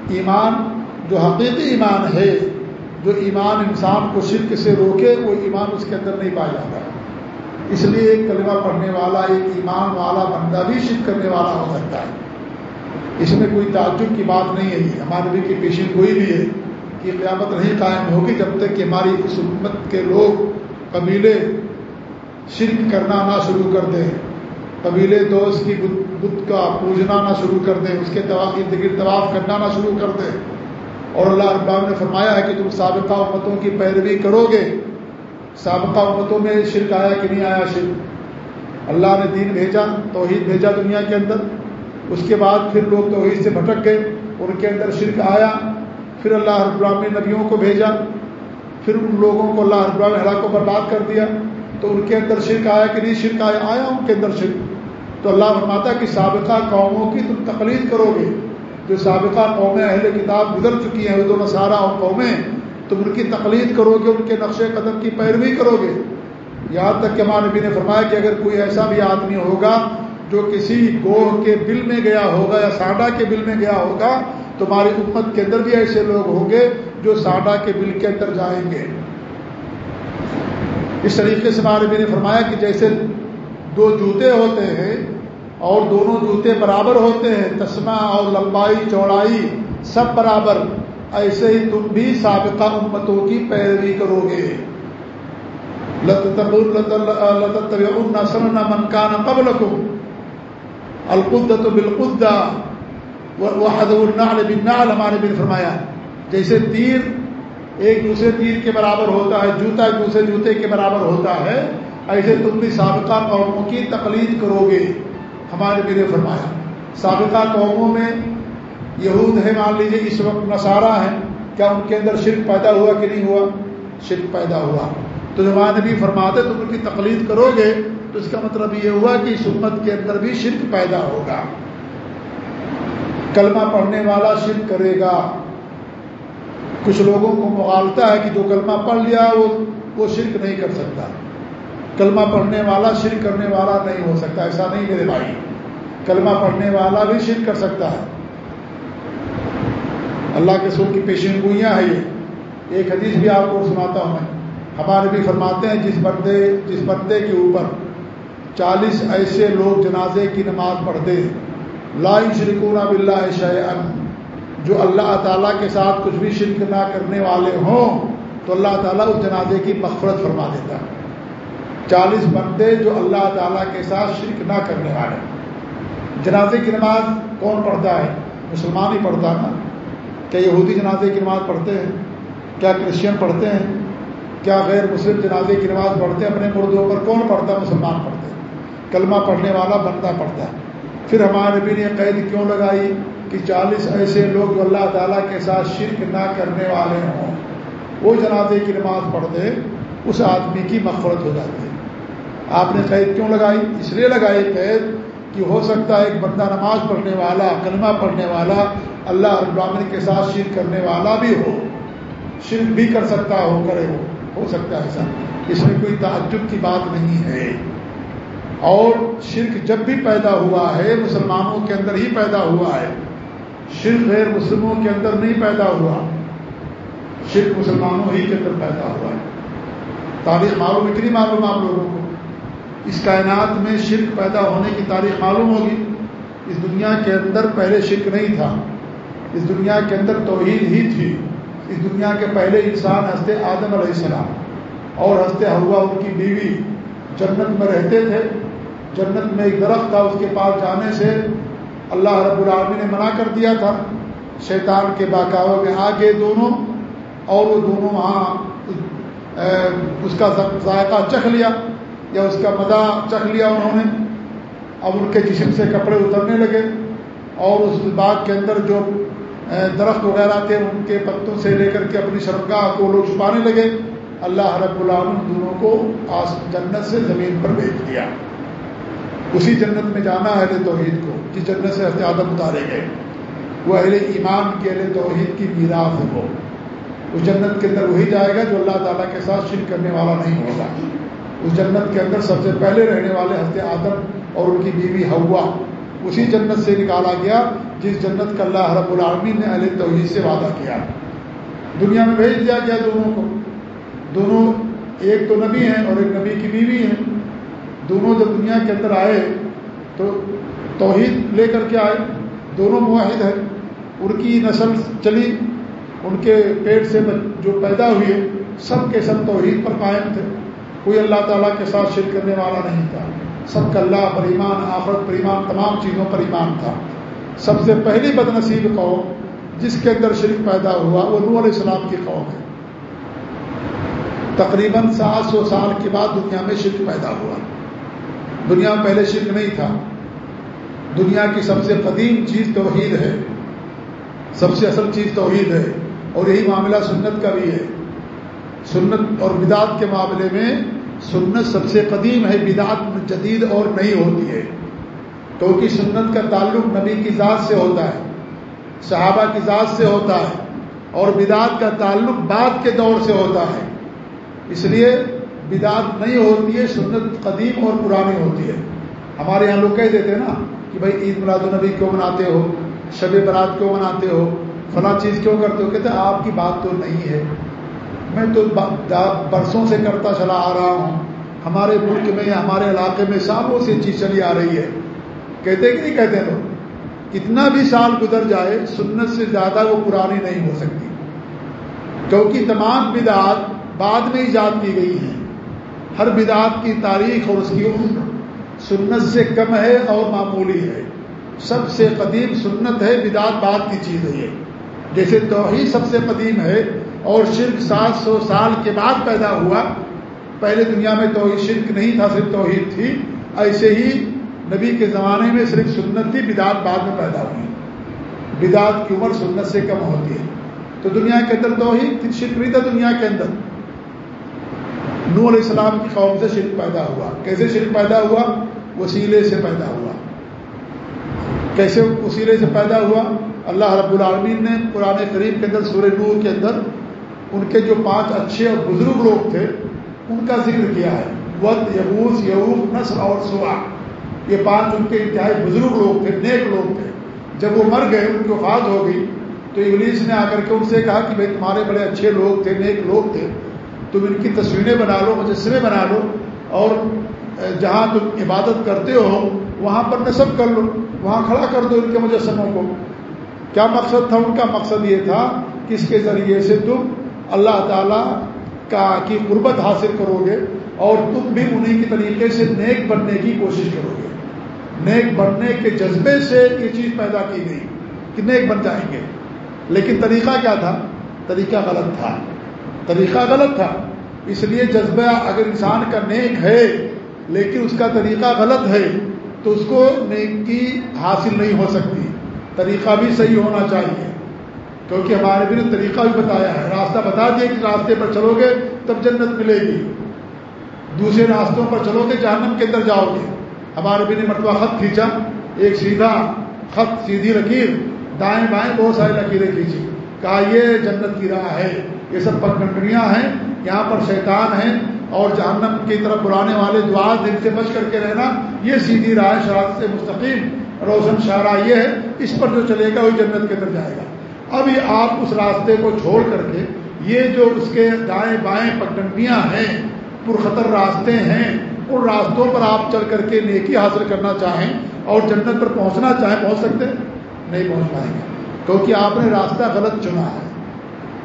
[SPEAKER 1] ایمان جو حقیقی ایمان ہے، جو ایمان انسان کو شرک سے روکے، وہ ایمان اس کے اندر نہیں پایا جاتا۔ اس لیے ایک کلمہ پڑھنے والا، ایک ایمان والا بندہ بھی شرک کرنے والا ہو سکتا ہے۔ اس میں کوئی تعجب کی بات نہیں ہے ہمارے بھی کی پیشن کوئی بھی ہے کہ قیامت نہیں قائم ہوگی جب تک کہ ہماری اس امت کے لوگ قبیلے شرک کرنا نہ شروع کر دیں۔ قبیلے دوست کی بت کا پوجنا نہ شروع کر دیں، اس کے ارد گرد طواف کرنا نہ شروع کر دیں۔ اور اللہ ابام نے فرمایا ہے کہ تم سابقہ امتوں کی پیروی کرو گے۔ سابقہ امتوں میں شرک آیا کہ نہیں آیا شرک؟ اللہ نے دین بھیجا، توحید بھیجا دنیا کے اندر۔ اس کے بعد پھر لوگ توحید سے بھٹک گئے، ان کے اندر شرک آیا۔ پھر اللہ ابراہم نے نبیوں کو بھیجا۔ پھر ان لوگوں کو اللہ ابراہم ہلاک کو برباد کر دیا۔ تو ان کے اندر شرک آیا کہ نہیں؟ شرک آیا آیا ان کے اندر شرک۔ تو اللہ فرماتا کہ سابقہ قوموں کی تم تقلید کرو گے۔ جو سابقہ قومیں اہل کتاب گزر چکی ہیں اردو نصارہ اور قومیں، تم ان کی تقلید کرو گے، ان کے نقش قدم کی پیروی کرو گے۔ یہاں تک کہ ہمارے نبی نے فرمایا کہ اگر کوئی ایسا بھی آدمی ہوگا جو کسی گوہ کے بل میں گیا ہوگا یا ساڈا کے بل میں گیا ہوگا تو ہماری امت کے اندر بھی ایسے لوگ ہوں گے جو ساڈا کے بل کے اندر جائیں گے۔ اس طریقے سے ہمارے نے فرمایا کہ جیسے دو جوتے ہوتے ہیں اور دونوں جوتے برابر ہوتے ہیں، تسمہ اور لمبائی، چوڑائی سب برابر، ایسے ہی تم بھی سابقہ امتوں کی پیروی کرو گے۔ سن منکان قبل کو القدت بالقدہ وہ وحد النعل بالنعل، ہمارے بن فرمایا۔ جیسے تیر ایک دوسرے تیر کے برابر ہوتا ہے، جوتا ایک دوسرے جوتے کے برابر ہوتا ہے۔ ایسے تم بھی سابقہ قوموں کی تقلید کرو گے۔ ہمارے میرے فرمایا، سابقہ قوموں میں یہود ہے مان لیجیے اس وقت نصارہ ہیں۔ کیا ان کے اندر شرک پیدا ہوا کہ نہیں ہوا؟ شرک پیدا ہوا۔ تو جب نبی فرماتے تم ان کی تقلید کرو گے، تو اس کا مطلب یہ ہوا کہ اس امت کے اندر بھی شرک پیدا ہوگا۔ کلمہ پڑھنے والا شرک کرے گا۔ کچھ لوگوں کو مغالتا ہے کہ جو کلمہ پڑھ لیا وہ وہ شرک نہیں کر سکتا۔ کلمہ پڑھنے والا شرک کرنے والا نہیں ہو سکتا، ایسا نہیں میرے بھائی۔ کلمہ پڑھنے والا بھی شرک کر سکتا ہے۔ اللہ کے سر کی پیشین گوئیاں ہیں یہ۔ ایک حدیث بھی آپ کو سناتا ہوں میں۔ ہمارے بھی فرماتے ہیں، جس بندے جس بندے کے اوپر چالیس ایسے لوگ جنازے کی نماز پڑھتے لا شرکون بلّہ شعن جو اللہ تعالیٰ کے ساتھ کچھ بھی شرک نہ کرنے والے ہوں، تو اللہ تعالیٰ اس جنازے کی مغفرت فرما دیتا ہے۔ چالیس بندے جو اللہ تعالیٰ کے ساتھ شرک نہ کرنے والے۔ جنازے کی نماز کون پڑھتا ہے؟ مسلمان ہی پڑھتا نا؟ کیا یہودی جنازے کی نماز پڑھتے ہیں؟ کیا کرسچین پڑھتے ہیں؟ کیا غیر مسلم جنازے کی نماز پڑھتے ہیں؟ اپنے مردوں پر کون پڑھتا ہے؟ مسلمان پڑھتے ہیں۔ کلمہ پڑھنے والا بندہ پڑھتا ہے۔ پھر ہمارے نبی نے قید کیوں لگائی؟ کہ چالیس ایسے لوگ جو اللہ تعالیٰ کے ساتھ شرک نہ کرنے والے ہوں، وہ جنازے کی نماز پڑھ دے، اس آدمی کی مغفرت ہو جاتی ہے۔ آپ نے قید کیوں لگائی؟ اس لیے لگائی قید کہ ہو سکتا ہے ایک بندہ نماز پڑھنے والا، کلمہ پڑھنے والا، اللہ ابراہین کے ساتھ شرک کرنے والا بھی ہو۔ شرک بھی کر سکتا ہو، کرے ہو ہو سکتا ہے ایسا۔ اس میں کوئی تعجب کی بات نہیں ہے۔ اور شرک جب بھی پیدا ہوا ہے، مسلمانوں کے اندر ہی پیدا ہوا ہے۔ شرک غیر مسلموں کے اندر نہیں پیدا ہوا۔ شرک مسلمانوں ہی کے اندر پیدا ہوا ہے۔ تاریخ معلوم، اتنی معلوم آپ لوگوں کو۔ اس کائنات میں شرک پیدا ہونے کی تاریخ معلوم ہوگی۔ اس دنیا کے اندر پہلے شرک نہیں تھا۔ اس دنیا کے اندر توحید ہی تھی۔ اس دنیا کے پہلے انسان ہنستے آدم علیہ السلام اور ہنستے ہوا ان کی بیوی جنت میں رہتے تھے۔ جنت میں ایک درخت تھا، اس کے پاس جانے سے اللہ رب العالمی نے منع کر دیا تھا۔ شیطان کے باقاعدوں میں آگے دونوں اور وہ دونوں وہاں اس کا ذائقہ چکھ لیا یا اس کا مزہ چکھ لیا انہوں نے۔ اب ان کے جسم سے کپڑے اترنے لگے اور اس باغ کے اندر جو درخت وغیرہ تھے، ان کے پتوں سے لے کر کے اپنی شرمگاہ کو لوگ چھپانے لگے۔ اللہ رب العالم دونوں کو آس جنت سے زمین پر بھیج دیا۔ اسی جنت میں جانا اہل توحید کو، جس جنت سے حضرت آدم اتارے گئے۔ وہ اہل ایمان کے اہل توحید کی میراث ہے وہ۔ اس جنت کے اندر وہی جائے گا جو اللہ تعالیٰ کے ساتھ شرک کرنے والا نہیں ہوگا۔ اس جنت کے اندر سب سے پہلے رہنے والے حضرت آدم اور ان کی بیوی ہوا اسی جنت سے نکالا گیا جس جنت کا اللہ رب العالمین نے اہل توحید سے وعدہ کیا۔ دنیا میں بھیج دیا گیا دونوں کو۔ دونوں ایک تو نبی ہیں اور ایک نبی کی بیوی ہیں۔ دونوں جب دنیا کے اندر آئے تو توحید لے کر کے آئے، دونوں معاہد ہیں۔ ان کی نسل چلی، ان کے پیٹ سے جو پیدا ہوئے، سب کے سب توحید پر قائم تھے۔ کوئی اللہ تعالیٰ کے ساتھ شرک کرنے والا نہیں تھا۔ سب کا اللہ پر ایمان آفرت پر ایمان، تمام چیزوں پر ایمان تھا۔ سب سے پہلی بد نصیب قوم جس کے اندر شرک پیدا ہوا، وہ نور علیہ السلام کی قوم ہے۔ تقریباً سات سو سال کے بعد دنیا میں شرک پیدا ہوا۔ دنیا میں پہلے شرک نہیں تھا۔ دنیا کی سب سے قدیم چیز توحید ہے۔ سب سے اصل چیز توحید ہے۔ اور یہی معاملہ سنت کا بھی ہے۔ سنت اور بدعت کے معاملے میں سنت سب سے قدیم ہے، بدعت جدید اور نہیں ہوتی ہے۔ کیونکہ سنت کا تعلق نبی کی ذات سے ہوتا ہے، صحابہ کی ذات سے ہوتا ہے، اور بدعت کا تعلق بعد کے دور سے ہوتا ہے۔ اس لیے بدعت نہیں ہوتی ہے، سنت قدیم اور پرانی ہوتی ہے۔ ہمارے یہاں لوگ کہہ دیتے ہیں نا کہ بھائی عید میلاد النبی کیوں مناتے ہو؟ شب برات کیوں مناتے ہو؟ فلاں چیز کیوں کرتے ہو؟ کہتے ہیں، آپ کی بات تو نہیں ہے۔ میں تو برسوں سے کرتا چلا آ رہا ہوں۔ ہمارے ملک میں ہمارے علاقے میں سالوں سے چیز چلی آ رہی ہے۔ کہتے کہ نہیں کہتے لوگ کتنا بھی سال گزر جائے، سنت سے زیادہ وہ پرانی نہیں ہو سکتی۔ کیونکہ تمام بدعات بعد میں ایجاد کی گئی ہیں۔ ہر بدعات کی تاریخ اور اس کی عمر سنت سے کم ہے اور معمولی ہے۔ سب سے قدیم سنت ہے، بدعت بعد کی چیز ہے یہ۔ جیسے توحید سب سے قدیم ہے اور شرک سات سو سال کے بعد پیدا ہوا۔ پہلے دنیا میں توحید شرک نہیں تھا، صرف توحید تھی۔ ایسے ہی نبی کے زمانے میں صرف سنت تھی، بدعت بعد میں پیدا ہوئی۔ بدعت کی عمر سنت سے کم ہوتی ہے۔ تو دنیا کے اندر توحید، شرک نہیں تھا دنیا کے اندر۔ نور علیہ السلام کی قوم سے شرک پیدا ہوا۔ کیسے شرک پیدا ہوا؟ وسیلے سے پیدا ہوا۔ کیسے وسیلے سے پیدا ہوا؟ اللہ رب العالمین نے قرآن قریب کے اندر سورہ نور کے اندر ان کے جو پانچ اچھے اور بزرگ لوگ تھے، ان کا ذکر کیا ہے۔ وقت یبوس یعوب نسل اور سوا یہ پانچ ان کے انتہائی بزرگ لوگ تھے، نیک لوگ تھے۔ جب وہ مر گئے، ان کی وفات ہو گئی، تو انگلش نے آ کر کے ان سے کہا کہ بھائی، تمہارے بڑے اچھے لوگ تھے، نیک لوگ تھے۔ تم ان کی تصویریں بنا لو، مجسمے بنا لو، اور جہاں تم عبادت کرتے ہو، وہاں پر نصب کر لو، وہاں کھڑا کر دو ان کے مجسموں کو۔ کیا مقصد تھا؟ ان کا مقصد یہ تھا کہ اس کے ذریعے سے تم اللہ تعالیٰ کا، کی قربت حاصل کرو گے، اور تم بھی انہیں کی طریقے سے نیک بننے کی کوشش کرو گے۔ نیک بننے کے جذبے سے یہ چیز پیدا کی گئی کہ نیک بن جائیں گے۔ لیکن طریقہ کیا تھا؟ طریقہ غلط تھا۔ طریقہ غلط تھا۔ اس لیے جذبہ اگر انسان کا نیک ہے، لیکن اس کا طریقہ غلط ہے، تو اس کو نیکی حاصل نہیں ہو سکتی۔ طریقہ بھی صحیح ہونا چاہیے۔ کیونکہ ہمارے بھی نے طریقہ بھی بتایا ہے۔ راستہ بتا دیا کہ راستے پر چلو گے، تب جنت ملے گی۔ دوسرے راستوں پر چلو گے، جہنم کے اندر جاؤ گے۔ ہمارے بھی نے مرتبہ خط کھینچا۔ ایک سیدھا خط، سیدھی لکیر دائیں بائیں بہت ساری لکیریں کھینچی۔ کہا، یہ جنت کی راہ ہے۔ یہ سب پگنڈیاں ہیں، یہاں پر شیطان ہیں اور جہنم کی طرف بلانے والے دعا دل سے بچ کر کے رہنا، یہ سیدھی رائے شراب سے مستقیم روشن شاہراہ یہ ہے، اس پر جو چلے گا وہی جنت کے اندر جائے گا۔ اب یہ آپ اس راستے کو چھوڑ کر کے، یہ جو اس کے دائیں بائیں پگڈنڈیاں ہیں، پرخطر راستے ہیں، ان راستوں پر آپ چل کر کے نیکی حاصل کرنا چاہیں اور جنت پر پہنچنا چاہیں، پہنچ سکتے؟ نہیں پہنچ پائیں گے۔ کیونکہ آپ نے راستہ غلط چنا ہے۔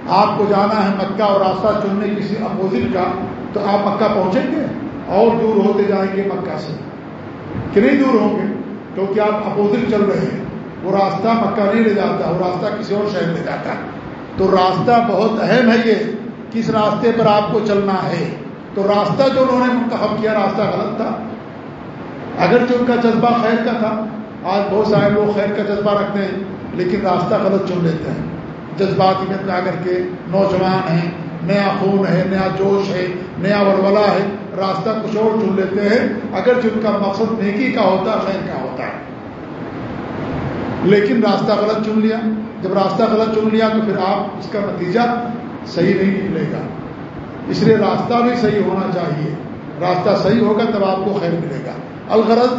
[SPEAKER 1] آپ کو جانا ہے مکہ اور راستہ چننے کسی اپوزٹ کا، تو آپ مکہ پہنچیں گے اور دور ہوتے جائیں گے مکہ سے۔ کہ نہیں دور ہوں گے؟ کیونکہ آپ اپوزٹ چل رہے ہیں۔ وہ راستہ مکہ نہیں لے جاتا، وہ راستہ کسی اور شہر لے جاتا۔ ہے تو راستہ بہت اہم ہے یہ، کس راستے پر آپ کو چلنا ہے۔ تو راستہ جو انہوں نے منتخب کیا، راستہ غلط تھا۔ اگر جو ان کا جذبہ خیر کا تھا، آج بہت سارے لوگ خیر کا جذبہ رکھتے ہیں، لیکن راستہ غلط چن لیتے ہیں۔ جذباتی میں آ کر کے نوجوان ہیں، نیا خون ہے، نیا جوش ہے، نیا ولولہ ہے، راستہ کچھ اور چن لیتے ہیں۔ اگر جن کا مقصد نیکی کا ہوتا ہے خیر کا ہوتا ہے۔ لیکن راستہ غلط چن لیا۔ جب راستہ غلط چن لیا تو پھر آپ اس کا نتیجہ صحیح نہیں نکلے گا۔ اس لیے راستہ بھی صحیح ہونا چاہیے۔ راستہ صحیح ہوگا تب آپ کو خیر ملے گا۔ الغرض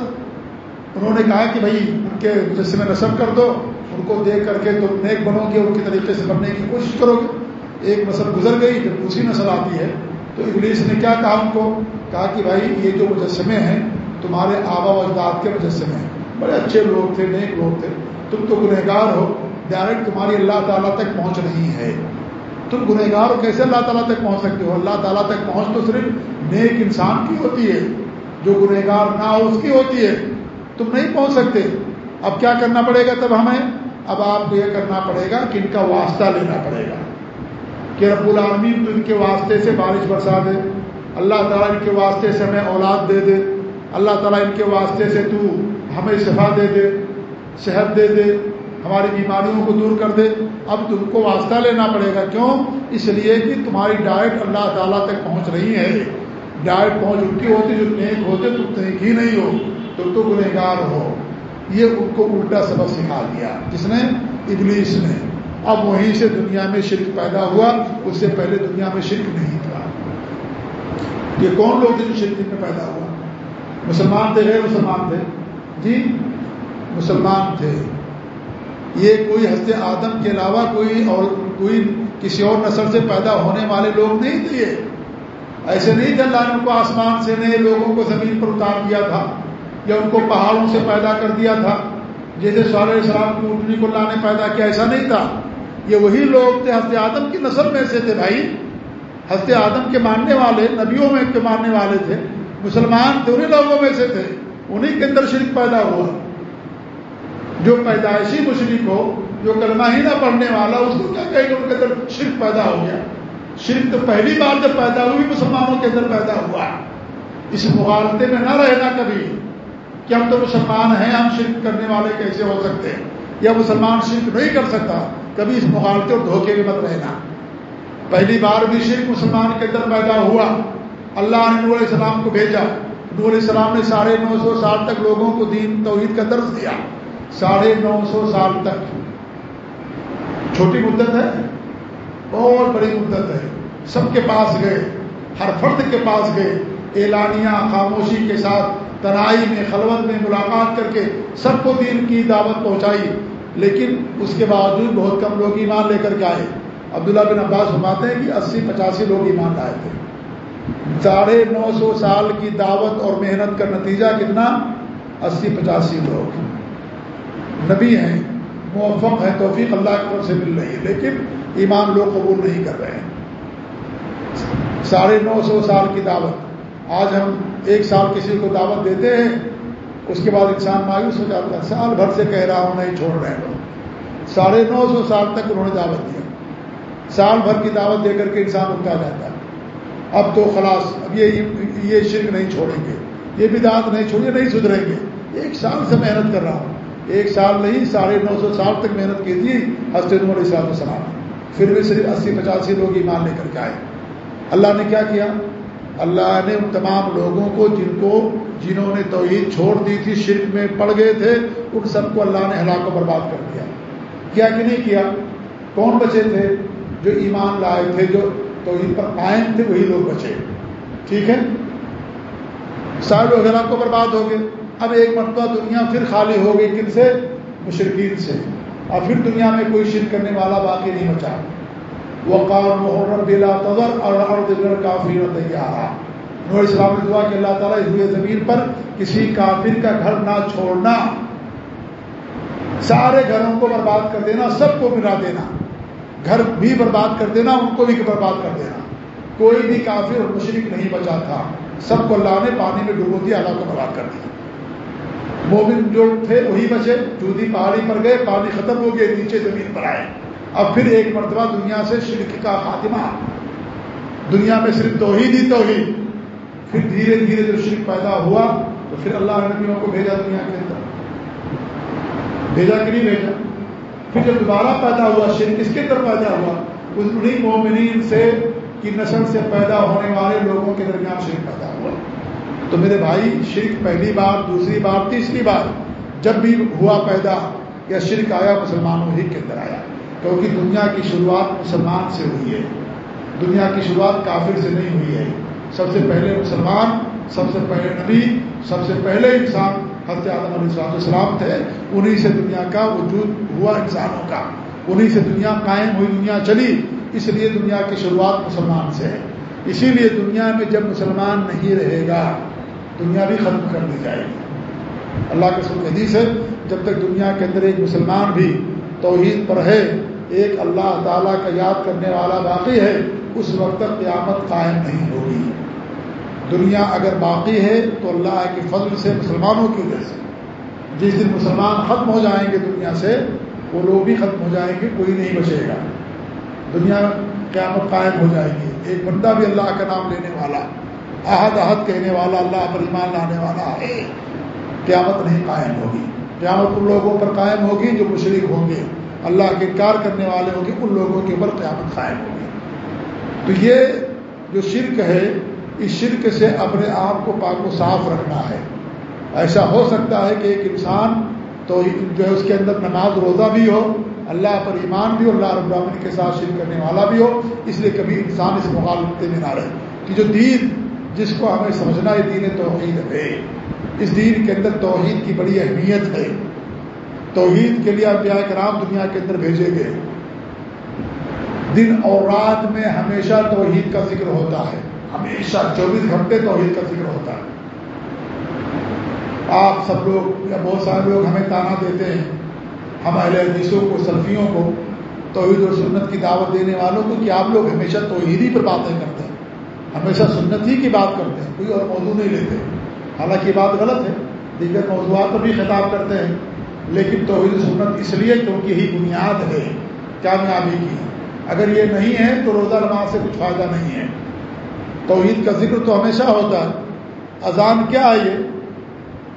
[SPEAKER 1] انہوں نے کہا کہ بھائی، ان کے جسے میں نصب کر دو۔ ان کو دیکھ کر کے تم نیک بنو گے ان کے طریقے سے بننے کی کوشش کرو گے۔ ایک نسل گزر گئی جب دوسری نسل آتی ہے۔ تو انگلش نے کیا کہا ان کو؟ کہا کہ بھائی، یہ جو مجسمے ہیں، تمہارے آبا و اجداد کے مجسمے ہیں۔ بڑے اچھے لوگ تھے، نیک لوگ تھے۔ تم تو گنہگار ہو۔ ڈائریکٹ تمہاری اللہ تعالیٰ تک پہنچ نہیں ہے۔ تم گنہگار ہو، کیسے اللہ تعالیٰ تک پہنچ سکتے ہو؟ اللہ تعالیٰ تک پہنچ تو صرف نیک انسان کی ہوتی ہے۔ جو گنہگار نہ ہو، اس کی ہوتی ہے۔ تم نہیں پہنچ سکتے۔ اب کیا کرنا پڑے گا تب ہمیں؟ اب آپ کو یہ کرنا پڑے گا کہ ان کا واسطہ لینا پڑے گا کہ رب العالمین تو ان کے واسطے سے بارش برسا دے، اللہ تعالیٰ ان کے واسطے سے ہمیں اولاد دے دے، اللہ تعالیٰ ان کے واسطے سے تو ہمیں شفا دے دے، صحت دے دے، ہماری بیماریوں کو دور کر دے۔ اب تم کو واسطہ لینا پڑے گا۔ کیوں؟ اس لیے کہ تمہاری ڈائٹ اللہ تعالیٰ تک پہنچ رہی ہے۔ ڈائٹ پہنچ چکی ہوتی، جو نیک ہوتے تم نیک ہی نہیں ہو، تم تو گنہگار ہو۔ یہ ان کو الٹا سبق سکھا دیا۔ جس نے؟ ابلیس نے۔ اب وہیں سے دنیا میں شرک پیدا ہوا، اس سے پہلے دنیا میں شرک نہیں تھا۔ یہ کون لوگ تھے جو شرک میں پیدا ہوا؟ مسلمان تھے، غیر مسلمان تھے؟ جی مسلمان تھے۔ یہ کوئی ہست آدم کے علاوہ کوئی اور کوئی کسی اور نسل سے پیدا ہونے والے لوگ نہیں تھے۔ ایسے نہیں تھے اللہ نے ان کو آسمان سے نئے لوگوں کو زمین پر اتار دیا تھا۔ یا ان کو پہاڑوں سے پیدا کر دیا تھا، جیسے سال السلام کو اٹھنی کو اللہ نے پیدا کیا، ایسا نہیں تھا۔ یہ وہی لوگ تھے ہست آدم کی نسل میں سے تھے بھائی۔ ہست آدم کے ماننے والے، نبیوں میں کے ماننے والے تھے، مسلمان تھے انہیں لوگوں میں سے تھے۔ انہیں کے اندر شرک پیدا ہوا۔ جو پیدائشی مشرق ہو، جو کلمہ ہی نہ پڑھنے والا، اس کو کیا کہے کہ ان کے اندر شرک پیدا ہو گیا۔ شرک تو پہلی بار جب پیدا ہوئی، مسلمانوں کے اندر پیدا ہوا۔ اس مغالطے میں نہ رہنا کبھی۔ کہ ہم تو مسلمان ہیں، ہم شرک کرنے والے کیسے ہو سکتے ہیں؟ یا مسلمان شرک نہیں کر سکتا، کبھی اس مغالطے اور دھوکے میں مت رہنا۔ پہلی بار بھی شرک مسلمان کے اندر پیدا ہوا۔ اللہ نے نور علیہ السلام کو بھیجا۔ نور علیہ السلام نے ساڑھے نو سو سال تک لوگوں کو دین توحید کا درس دیا۔ ساڑھے نو سو سال تک۔ چھوٹی مدت ہے؟ بہت بڑی مدت ہے۔ سب کے پاس گئے، ہر فرد کے پاس گئے۔ اعلانیہ، خاموشی کے ساتھ تنہائی میں، خلوت میں ملاقات کر کے سب کو دین کی دعوت پہنچائی، لیکن اس کے باوجود بہت کم لوگ ایمان لے کر کے آئے۔ عبداللہ بن عباس فرماتے ہیں کہ اسی پچاسی لوگ ایمان لائے تھے۔ ساڑھے نو سو سال کی دعوت اور محنت کا نتیجہ کتنا؟ اسی پچاسی لوگ۔ نبی ہیں، موفق ہیں، توفیق اللہ کی طرف سے مل رہی ہے، لیکن ایمان لوگ قبول نہیں کر رہے ہیں۔ ساڑھے نو سو سال کی دعوت۔ آج ہم ایک سال کسی کو دعوت دیتے ہیں، اس کے بعد انسان مایوس ہو جاتا ہے، سال بھر سے کہہ رہا ہوں، نہیں چھوڑ رہے لوگ ساڑھے نو سو سال تک انہوں نے دعوت دیا۔ سال بھر کی دعوت دے کر کے انسان اٹھا جاتا ہے۔ اب تو خلاص، اب یہ یہ شرک نہیں چھوڑیں گے۔ یہ بھی دانت نہیں چھوڑیں نہیں سدھریں گے۔ ایک سال سے محنت کر رہا ہوں۔ ایک سال نہیں، ساڑھے نو سو سال تک محنت کی تھی۔ حضرت عمر صاحب السلام پھر بھی صرف اسی پچاسی لوگ ایمان لے کر کے آئے۔ اللہ نے کیا کیا؟ اللہ نے ان تمام لوگوں کو جن کو جنہوں نے توحید چھوڑ دی تھی، شرک میں پڑ گئے تھے، ان سب کو اللہ نے ہلاک و برباد کر دیا۔ کیا کہ نہیں کیا؟ کون بچے تھے؟ جو ایمان لائے تھے، جو توحید پر قائم تھے، وہی لوگ بچے۔ ٹھیک ہے؟ سارے لوگ ہلاک و برباد ہو گئے۔ اب ایک مرتبہ دنیا پھر خالی ہو گئی، کن سے؟ مشرقین سے۔ اور پھر دنیا میں کوئی شرک کرنے والا باقی نہیں بچا۔ وقار محرم بلا تذر، اور کافی تیار نور اسلام نے دعا کہ اللہ تعالیٰ اس ہوئے زمین پر کسی کافر کا گھر نہ چھوڑنا، سارے گھروں کو برباد کر دینا، سب کو ملا دینا۔ گھر بھی برباد کر دینا، ان کو بھی برباد کر دینا۔ کوئی بھی کافر اور مشرق نہیں بچا تھا۔ سب کو اللہ نے پانی میں ڈبو دیا، اللہ کو برباد کر دیا۔ مومن جو تھے وہی بچے جودی پہاڑی پر گئے، پانی ختم ہو گئے نیچے زمین پر آئے۔ اب پھر ایک مرتبہ دنیا سے شرک کا خاتمہ۔ دنیا میں صرف توحید ہی توحید۔ پھر دھیرے دھیرے جو شرک پیدا ہوا، تو پھر اللہ نبیوں کو بھیجا دنیا کے اندر۔ بھیجا کہ نہیں بھیجا؟ پھر جب دوبارہ پیدا ہوا، شرک کس کے اندر پیدا ہوا؟ اس انہیں مومنین سے کی نسل سے پیدا ہونے والے لوگوں کے درمیان شرک پیدا ہوا۔ تو میرے بھائی، شرک پہلی بار، دوسری بار، تیسری بار جب بھی ہوا پیدا یا شرک آیا، مسلمانوں ہی کے اندر آیا۔ کیونکہ دنیا کی شروعات مسلمان سے ہوئی ہے۔ دنیا کی شروعات کافر سے نہیں ہوئی ہے۔ سب سے پہلے مسلمان، سب سے پہلے نبی، سب سے پہلے انسان حضرت آدم علیہ السلام تھے۔ انہی سے دنیا کا وجود ہوا انسانوں کا۔ انہی سے دنیا قائم ہوئی، دنیا چلی۔ اس لیے دنیا کی شروعات مسلمان سے ہے۔ اسی لیے دنیا میں جب مسلمان نہیں رہے گا، دنیا بھی ختم کر دی جائے گی۔ اللہ کے سب حدیث ہے، جب تک دنیا کے اندر ایک مسلمان بھی توحید پر ہے، ایک اللہ تعالیٰ کا یاد کرنے والا باقی ہے، اس وقت تک قیامت قائم نہیں ہوگی۔ دنیا اگر باقی ہے تو اللہ کے فضل سے مسلمانوں کی وجہ سے۔ جس دن مسلمان ختم ہو جائیں گے دنیا سے، وہ لوگ بھی ختم ہو جائیں گے، کوئی نہیں بچے گا۔ دنیا قیامت قائم ہو جائے گی۔ ایک بندہ بھی اللہ کا نام لینے والا عہد عہد کہنے والا، اللہ پر ایمان لانے والا ہے، قیامت نہیں قائم ہوگی۔ قیامت ان لوگوں پر قائم ہوگی جو مشرق ہوں گے۔ اللہ کے انکار کرنے والے ہوں گے، ان لوگوں کے اوپر قیامت قائم ہوگی۔ تو یہ جو شرک ہے، اس شرک سے اپنے آپ کو پاک و صاف رکھنا ہے۔ ایسا ہو سکتا ہے کہ ایک انسان تو جو ہے اس کے اندر نماز روزہ بھی ہو، اللہ پر ایمان بھی ہو، اللہ رب العالمین کے ساتھ شرک کرنے والا بھی ہو، اس لیے کبھی انسان اس مغالطے میں نہ رہے۔ کہ جو دین، جس کو ہمیں سمجھنا ہے، دین توحید ہے۔ اس دین کے اندر توحید کی بڑی اہمیت ہے۔ توحید کے لیے انبیاء کرام دنیا کے اندر بھیجے گئے۔ دن اور رات میں ہمیشہ توحید کا ذکر ہوتا ہے۔ ہمیشہ چوبیس گھنٹے توحید کا ذکر ہوتا ہے۔ آپ سب لوگ یا بہت سارے لوگ ہمیں تانا دیتے ہیں۔ ہم اہل حدیثوں کو، سلفیوں کو، توحید اور سنت کی دعوت دینے والوں کو کہ آپ لوگ ہمیشہ توحید ہی پر باتیں کرتے ہیں۔ ہمیشہ سنت ہی کی بات کرتے ہیں، کوئی اور موضوع نہیں لیتے۔ حالانکہ یہ بات غلط ہے۔ دیگر موضوعات پر بھی خطاب کرتے ہیں، لیکن توحید سنت اس لیے کیونکہ یہی بنیاد ہے، کامیابی کی۔ اگر یہ نہیں ہے تو روزہ نماز سے کچھ فائدہ نہیں ہے۔ توحید کا ذکر تو ہمیشہ ہوتا ہے۔ اذان کیا ہے یہ؟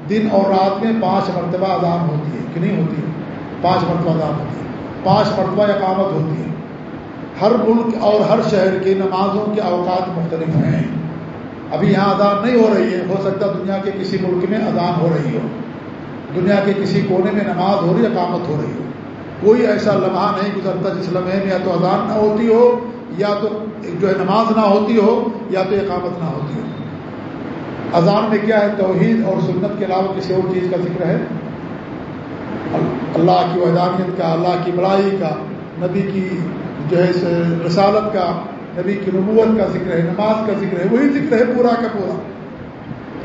[SPEAKER 1] دن اور رات میں پانچ مرتبہ اذان ہوتی ہے، کہ نہیں ہوتی؟ ہے پانچ مرتبہ اذان ہوتی ہے۔ پانچ مرتبہ اقامت ہوتی ہے۔ ہر ملک اور ہر شہر کی نمازوں کے اوقات مختلف ہیں۔ ابھی یہاں اذان نہیں ہو رہی ہے۔ ہو سکتا دنیا کے کسی ملک میں اذان ہو رہی ہو۔ دنیا کے کسی کونے میں نماز ہو رہی ہے، اقامت ہو رہی ہو۔ کوئی ایسا لمحہ نہیں گزرتا جس لمحے میں یا تو اذان نہ ہوتی ہو، یا تو جو ہے نماز نہ ہوتی ہو، یا تو اقامت نہ ہوتی ہو۔ اذان میں کیا ہے؟ توحید اور سنت کے علاوہ کسی اور چیز کا ذکر ہے؟ اللہ کی وحدانیت کا، اللہ کی بڑائی کا، نبی کی جو ہے رسالت کا نبی کی نبوت کا ذکر ہے، نماز کا ذکر ہے، وہی ذکر ہے پورا کا پورا۔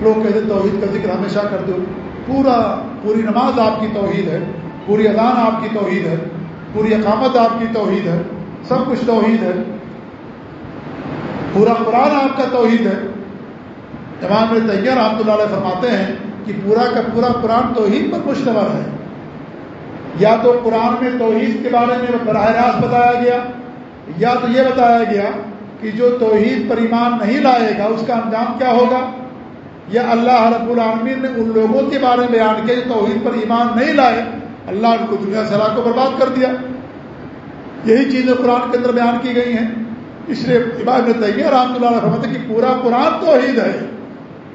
[SPEAKER 1] لوگ کہتے توحید کا ذکر ہمیشہ کر دو۔ پورا، پوری نماز آپ کی توحید ہے، پوری اذان آپ کی توحید ہے، پوری اقامت آپ کی توحید ہے، سب کچھ توحید ہے۔ پورا قرآن آپ کا توحید ہے۔ امام طیار رحمۃ اللہ علیہ فرماتے ہیں کہ پورا کا پورا قرآن توحید پر مشتمل ہے۔ یا تو قرآن میں توحید کے بارے میں براہ راست بتایا گیا یا تو یہ بتایا گیا کہ جو توحید پر ایمان نہیں لائے گا، اس کا انجام کیا ہوگا؟ یا اللہ رب العالمین نے ان لوگوں کے بارے میں بیان کیا جو توحید پر ایمان نہیں لائے، اللہ ان کو دنیا صلاح کو برباد کر دیا۔ یہی چیزیں قرآن کے اندر بیان کی گئی ہیں۔ اس لیے عباد طیہ رحمۃ اللہ رحمت کہ پورا قرآن توحید ہے۔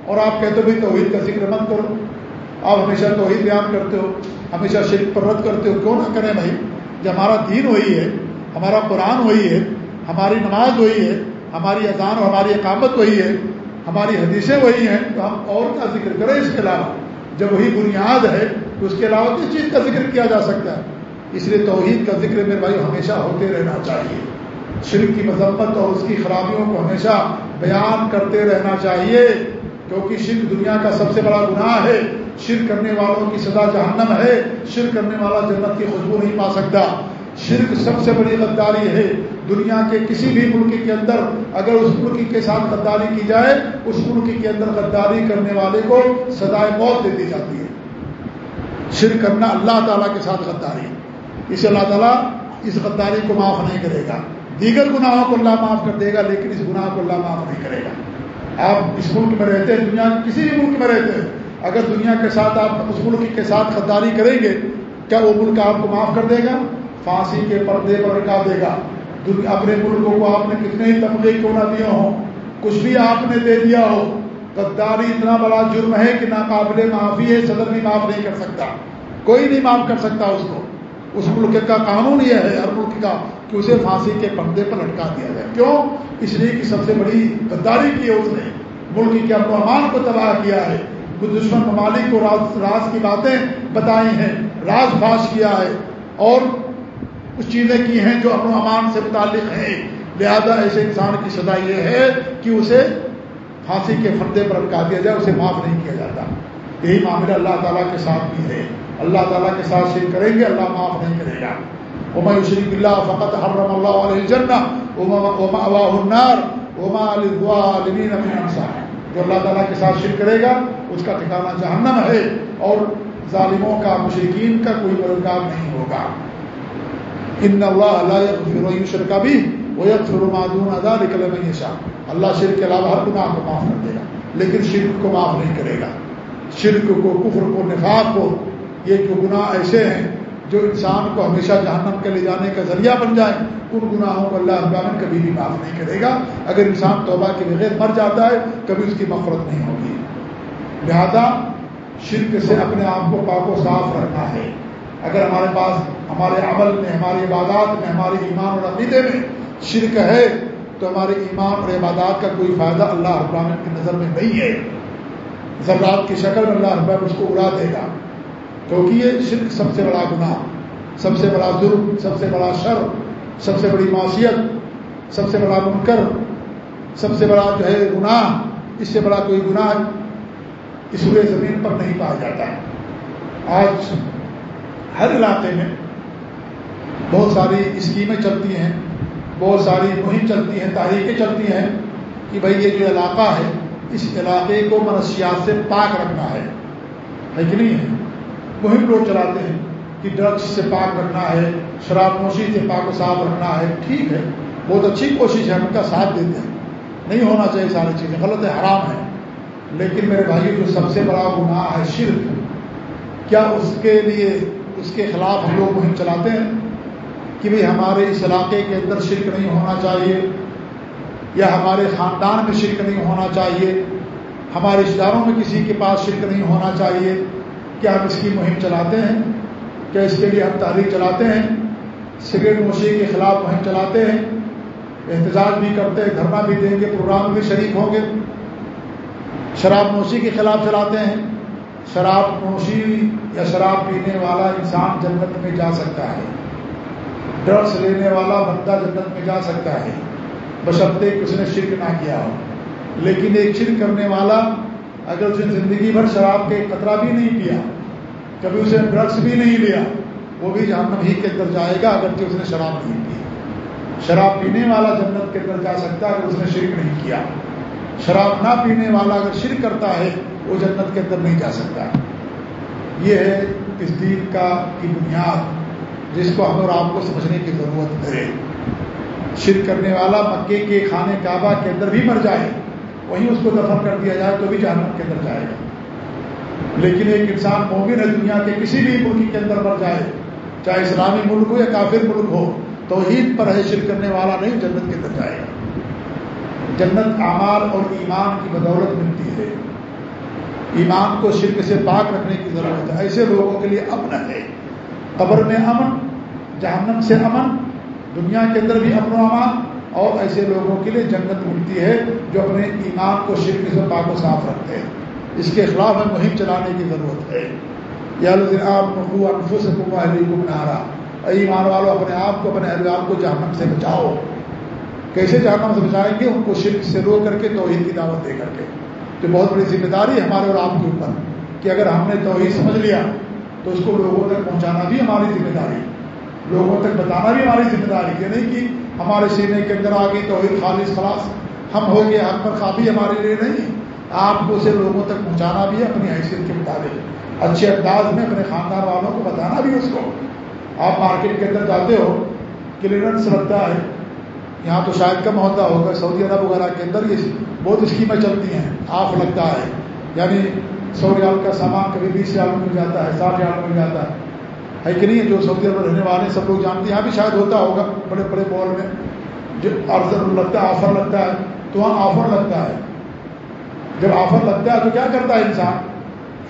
[SPEAKER 1] اور آپ کہتے ہو بھائی توحید کا ذکر مت کرو۔ آپ ہمیشہ توحید بیان کرتے ہو، ہمیشہ شرک پر رد کرتے ہو۔ کیوں نہ کریں بھائی؟ جب ہمارا دین وہی ہے ہمارا قرآن وہی ہے، ہماری نماز وہی ہے، ہماری اذان اور ہماری اقامت وہی ہے، ہماری حدیثیں وہی ہیں، تو ہم اور کا ذکر کریں اس کے علاوہ؟ جب وہی بنیاد ہے، تو اس کے علاوہ کس چیز کا ذکر کیا جا سکتا ہے؟ اس لیے توحید کا ذکر میرے بھائی ہمیشہ ہوتے رہنا چاہیے۔ شرک کی مذمت اور اس کی خرابیوں کو ہمیشہ بیان کرتے رہنا چاہیے، کیونکہ شرک دنیا کا سب سے بڑا گناہ ہے۔ شرک کرنے والوں کی سزا جہنم ہے، شرک کرنے والا جنت کی خوشبو نہیں پا سکتا۔ شرک سب سے بڑی غداری ہے دنیا کے کسی بھی ملک کے اندر، اگر اس ملک کے ساتھ غداری کی جائے، اس ملک کے اندر غداری کرنے والے کو سزائے موت دے دی جاتی ہے۔ شرک کرنا اللہ تعالیٰ کے ساتھ غداری اسے اللہ تعالیٰ اس غداری کو معاف نہیں کرے گا۔ دیگر گناہوں کو اللہ معاف کر دے گا، لیکن اس گناہ کو اللہ معاف نہیں کرے گا۔ آپ اس ملک میں رہتے ہیں، دنیا کے کسی بھی ملک میں رہتے ہیں، اگر دنیا کے ساتھ آپ اس ملک کے ساتھ غداری کریں گے، کیا وہ ملک آپ کو معاف کر دے گا؟ پھانسی کے پردے پر رکھا دے گا۔ اپنے ملکوں کو آپ نے کتنے ہی تمغے کیوں نہ دیا ہو کچھ بھی آپ نے دے دیا ہو، غداری اتنا بڑا جرم ہے کہ ناقابل معافی ہے، صدر بھی معاف نہیں کر سکتا۔ کوئی نہیں معاف کر سکتا اس کو۔ اس ملک کا قانون یہ ہے، ہر ملک کا، کہ اسے پھانسی کے پردے پر لٹکا دیا جائے۔ کیوں؟ اس لیے کہ سب سے بڑی غداری کی ہے اس نے ملک کے امن و امان کو تباہ کیا ہے۔ دشمن ممالک کو راز راز کی باتیں بتائی ہیں، راز فاش کیا ہے۔ اور کچھ چیزیں کی ہیں جو امن و امان سے متعلق ہیں۔ لہذا ایسے انسان کی سزا یہ ہے کہ اسے پھانسی کے فردے پر اٹکا دیا جائے، اسے معاف نہیں کیا جاتا۔ یہی معاملہ اللہ تعالیٰ کے ساتھ بھی ہے۔ اللہ تعالیٰ کے ساتھ شرک کریں گے، اللہ معاف نہیں کرے گا۔ عما شریف اللہ فقط حرم اللہ علیہ جنہ عما النار عما علیہ جو اللہ تعالیٰ کے ساتھ شرک کرے گا، اس کا ٹھکانا جہنم ہے اور ظالموں کا مشرقین کا کوئی مددگار نہیں ہوگا۔ ان اللہ اللہ شر کا بھی وہ معدون ادا نکلے میں شاہ اللہ شرک کے علاوہ ہر گناہ کو معاف کر دے گا، لیکن شرک کو معاف نہیں کرے گا۔ شرک کو، کفر کو، نفاق کو، یہ جو گناہ ایسے ہیں جو انسان کو ہمیشہ جہنم کے لے جانے کا ذریعہ بن جائے، ان گناہوں کو اللہ ابامن کبھی بھی معاف نہیں کرے گا۔ اگر انسان توبہ کے بغیر مر جاتا ہے، کبھی اس کی مفرت نہیں ہوگی۔ لہذا شرک سے اپنے آپ کو پاک و صاف رکھنا ہے۔ اگر ہمارے پاس ہمارے عمل میں، ہماری عبادات میں ہمارے ایمان اور عقیدے میں شرک ہے، تو ہمارے ایمان اور عبادات کا کوئی فائدہ اللہ ابامن کی نظر میں نہیں ہے۔ ذرات کی شکل میں اللہ رب اس کو اڑا دے گا۔ کیونکہ یہ شرک سب سے بڑا گناہ، سب سے بڑا ظلم، سب سے بڑا شر، سب سے بڑی معاشیت سب سے بڑا منکر، سب سے بڑا جو ہے گناہ، اس سے بڑا کوئی گناہ اس پورے زمین پر نہیں پایا جاتا۔ ہے آج ہر علاقے میں بہت ساری اسکیمیں چلتی ہیں، بہت ساری مہم چلتی ہیں تاریخیں چلتی ہیں کہ بھائی یہ جو علاقہ ہے، اس علاقے کو منشیات سے پاک رکھنا ہے۔ کہ نہیں؟ ہے مہم لوگ چلاتے ہیں کہ ڈرگس سے پاک رکھنا ہے، شراب نوشی سے پاک و صاف رکھنا ہے۔ ٹھیک ہے، بہت اچھی کوشش ہے، ہم کا ساتھ دیتے ہیں۔ نہیں ہونا چاہیے ساری چیزیں، غلط ہے، حرام ہے۔ لیکن میرے بھائی جو سب سے بڑا گناہ ہے، شرک۔ کیا اس کے لیے اس کے خلاف ہم لوگ مہم چلاتے ہیں کہ بھائی ہمارے اس علاقے کے اندر شرک نہیں ہونا چاہیے، یا ہمارے خاندان میں شرک نہیں ہونا چاہیے، ہمارے رشتے داروں میں کسی کے پاس شرک نہیں ہونا چاہیے۔ کیا ہم اس کی مہم چلاتے ہیں؟ کیا اس کے لیے ہم تحریک چلاتے ہیں؟ سگریٹ نوشی کے خلاف مہم چلاتے ہیں؟ احتجاج بھی کرتے ہیں، دھرنا بھی دیں گے، پروگرام بھی شریک ہوں گے۔ شراب نوشی کے خلاف چلاتے ہیں۔ شراب نوشی یا شراب پینے والا انسان جنت میں جا سکتا ہے۔ ڈرگس لینے والا بندہ جنت میں جا سکتا ہے۔ بشرطے اس نے شرک نہ کیا ہو۔ لیکن ایک شرک کرنے والا اگر اس نے زندگی بھر شراب کے قطرہ بھی نہیں پیا، کبھی اسے ڈرگس بھی نہیں لیا، وہ بھی جہنم ہی کے اندر جائے گا اگر اس نے شراب نہیں پی۔ شراب پینے والا جنت کے اندر جا سکتا ہے اگر اس نے شرک نہیں کیا۔ شراب نہ پینے والا اگر شرک کرتا ہے، وہ جنت کے اندر نہیں جا سکتا۔ یہ ہے اس دین کا کی بنیاد، جس کو ہم اور آپ کو سمجھنے کی ضرورت ہے۔ شرک کرنے والا مکے کے خانے کعبہ کے اندر بھی مر جائے، وہیں اس کو دفن کر دیا جائے تو بھی جہنم کے اندر جائے گا۔ لیکن ایک انسان مومن ہے دنیا کے کسی بھی ملک کے اندر مر جائے، چاہے اسلامی ملک ہو یا کافر ملک ہو تو عید پر ہے، شرک کرنے والا نہیں، جنت کے اندر جائے گا۔ جنت اعمال اور ایمان کی بدولت ملتی ہے۔ ایمان کو شرک سے پاک رکھنے کی ضرورت ہے۔ ایسے لوگوں کے لیے امن ہے۔ قبر میں امن، جہنم سے امن، دنیا کے اندر بھی امن و امان، اور ایسے لوگوں کے لیے جنت ملتی ہے جو اپنے ایمان کو شرک سے پاک و صاف رکھتے ہیں۔ اس کے خلاف ہم مہم چلانے کی ضرورت ہے۔ یا آپ انفس کو نہارا ایمان والو، اپنے آپ کو، اپنے اہلوار کو جہنم سے بچاؤ۔ کیسے جہنم سے بچائیں گے، ان کو شرک سے رو کر کے، توحید کی دعوت دے کر کے۔ تو بہت بڑی ذمہ داری ہے ہمارے اور آپ کے اوپر کہ اگر ہم نے توحید سمجھ لیا، تو اس کو لوگوں تک پہنچانا بھی ہماری ذمہ داری لوگوں تک بتانا بھی ہماری ذمہ داری یہ نہیں کہ ہمارے سینے کے اندر آ گئی تو خالص، خلاص، ہم ہو گئے، ہم پر خوابی ہمارے لیے نہیں۔ آپ کو اسے لوگوں تک پہنچانا بھی ہے اپنی حیثیت کے مطابق۔ اچھے انداز میں اپنے خاندان والوں کو بتانا بھی اس کو۔ آپ مارکیٹ کے اندر جاتے ہو کلیئرنس لگتا ہے یہاں تو شاید کم ہوتا ہوگا، سعودی عرب وغیرہ کے اندر یہ بہت اسکیمیں چلتی ہیں، آف لگتا ہے۔ یعنی سو ریال کا سامان کبھی بیس ریال میں مل جاتا ہے، ساٹھ ریال میں مل جاتا ہے۔ ہے کہ نہیں؟ جو سعودی عرب رہنے والے سب لوگ جانتے ہیں، یہاں بھی شاید ہوتا ہوگا، بڑے بڑے مال میں۔ جو ارزر لگتا ہے، آفر لگتا ہے، تو وہاں آفر لگتا ہے۔ جب آفر لگتا ہے تو کیا کرتا ہے انسان؟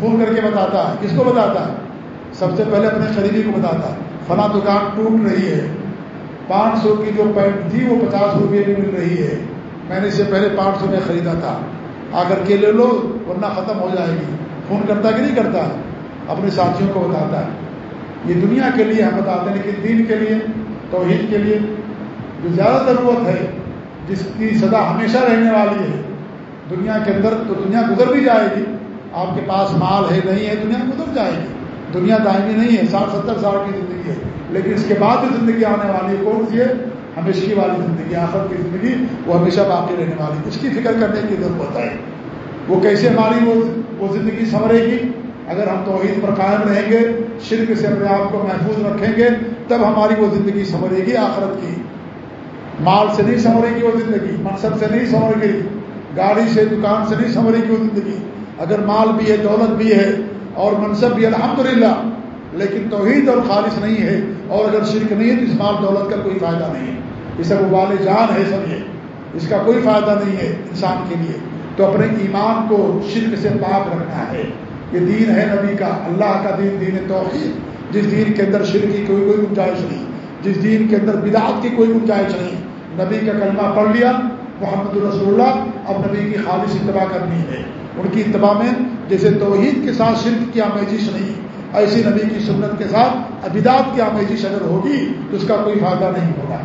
[SPEAKER 1] فون کر کے بتاتا ہے۔ کس کو بتاتا ہے؟ سب سے پہلے اپنے خریدی کو بتاتا ہے۔ فلاں دکان ٹوٹ رہی ہے۔ پانچ سو کی جو پینٹ تھی وہ پچاس روپئے میں مل رہی ہے۔ میں نے اس سے پہلے پانچ سو میں خریدا تھا۔ آ کر کے لے لو، ورنہ ختم ہو جائے گی۔ فون کرتا کہ نہیں کرتا؟ اپنے ساتھیوں کو بتاتا ہے۔ یہ دنیا کے لیے ہم بتاتے ہیں، لیکن دین کے لیے، توحید کے لیے جو زیادہ ضرورت ہے، جس کی سزا ہمیشہ رہنے والی ہے، دنیا کے اندر تو دنیا گزر بھی جائے گی۔ آپ کے پاس مال ہے، نہیں ہے، دنیا گزر جائے گی۔ دنیا دائمی نہیں ہے، ساٹھ ستر سال کی زندگی ہے۔ لیکن اس کے بعد جو زندگی آنے والی ہے، کون سی ہے؟ ہمیشہ والی زندگی، آخر کی زندگی، وہ ہمیشہ باقی رہنے والی۔ اس کی فکر کرنے کی ضرورت ہے۔ وہ کیسے ہماری وہ زندگی سنورے گی؟ اگر ہم توحید پر قائم رہیں گے، شرک سے اپنے آپ کو محفوظ رکھیں گے، تب ہماری وہ زندگی سنورے گی، آخرت کی۔ مال سے نہیں سنورے گی وہ زندگی، منصب سے نہیں سنور گی، گاڑی سے، دکان سے نہیں سنورے گی وہ زندگی۔ اگر مال بھی ہے، دولت بھی ہے، اور منصب بھی الحمدللہ لیکن توحید اور خالص نہیں ہے اور اگر شرک نہیں ہے تو اس مال دولت کا کوئی فائدہ نہیں ہے۔ یہ سب وال جان ہے سب یہ اس کا کوئی فائدہ نہیں ہے انسان کے لیے۔ تو اپنے ایمان کو شرک سے پاک رکھنا ہے۔ یہ دین ہے نبی کا، اللہ کا دین دین توحید۔ جس دین کے اندر شرک کی کوئی کوئی گنجائش نہیں۔ جس دین کے اندر بدعت کی کوئی گنجائش نہیں۔ نبی کا کلمہ پڑھ لیا، محمد الرسول اللہ اب نبی کی خالص اتباع کرنی ہے۔ ان کی اتباع میں جیسے توحید کے ساتھ شرک کی آمیزش نہیں۔ ایسی نبی کی سنت کے ساتھ ابداد کی آمیزش اگر ہوگی تو اس کا کوئی فائدہ نہیں ہوگا۔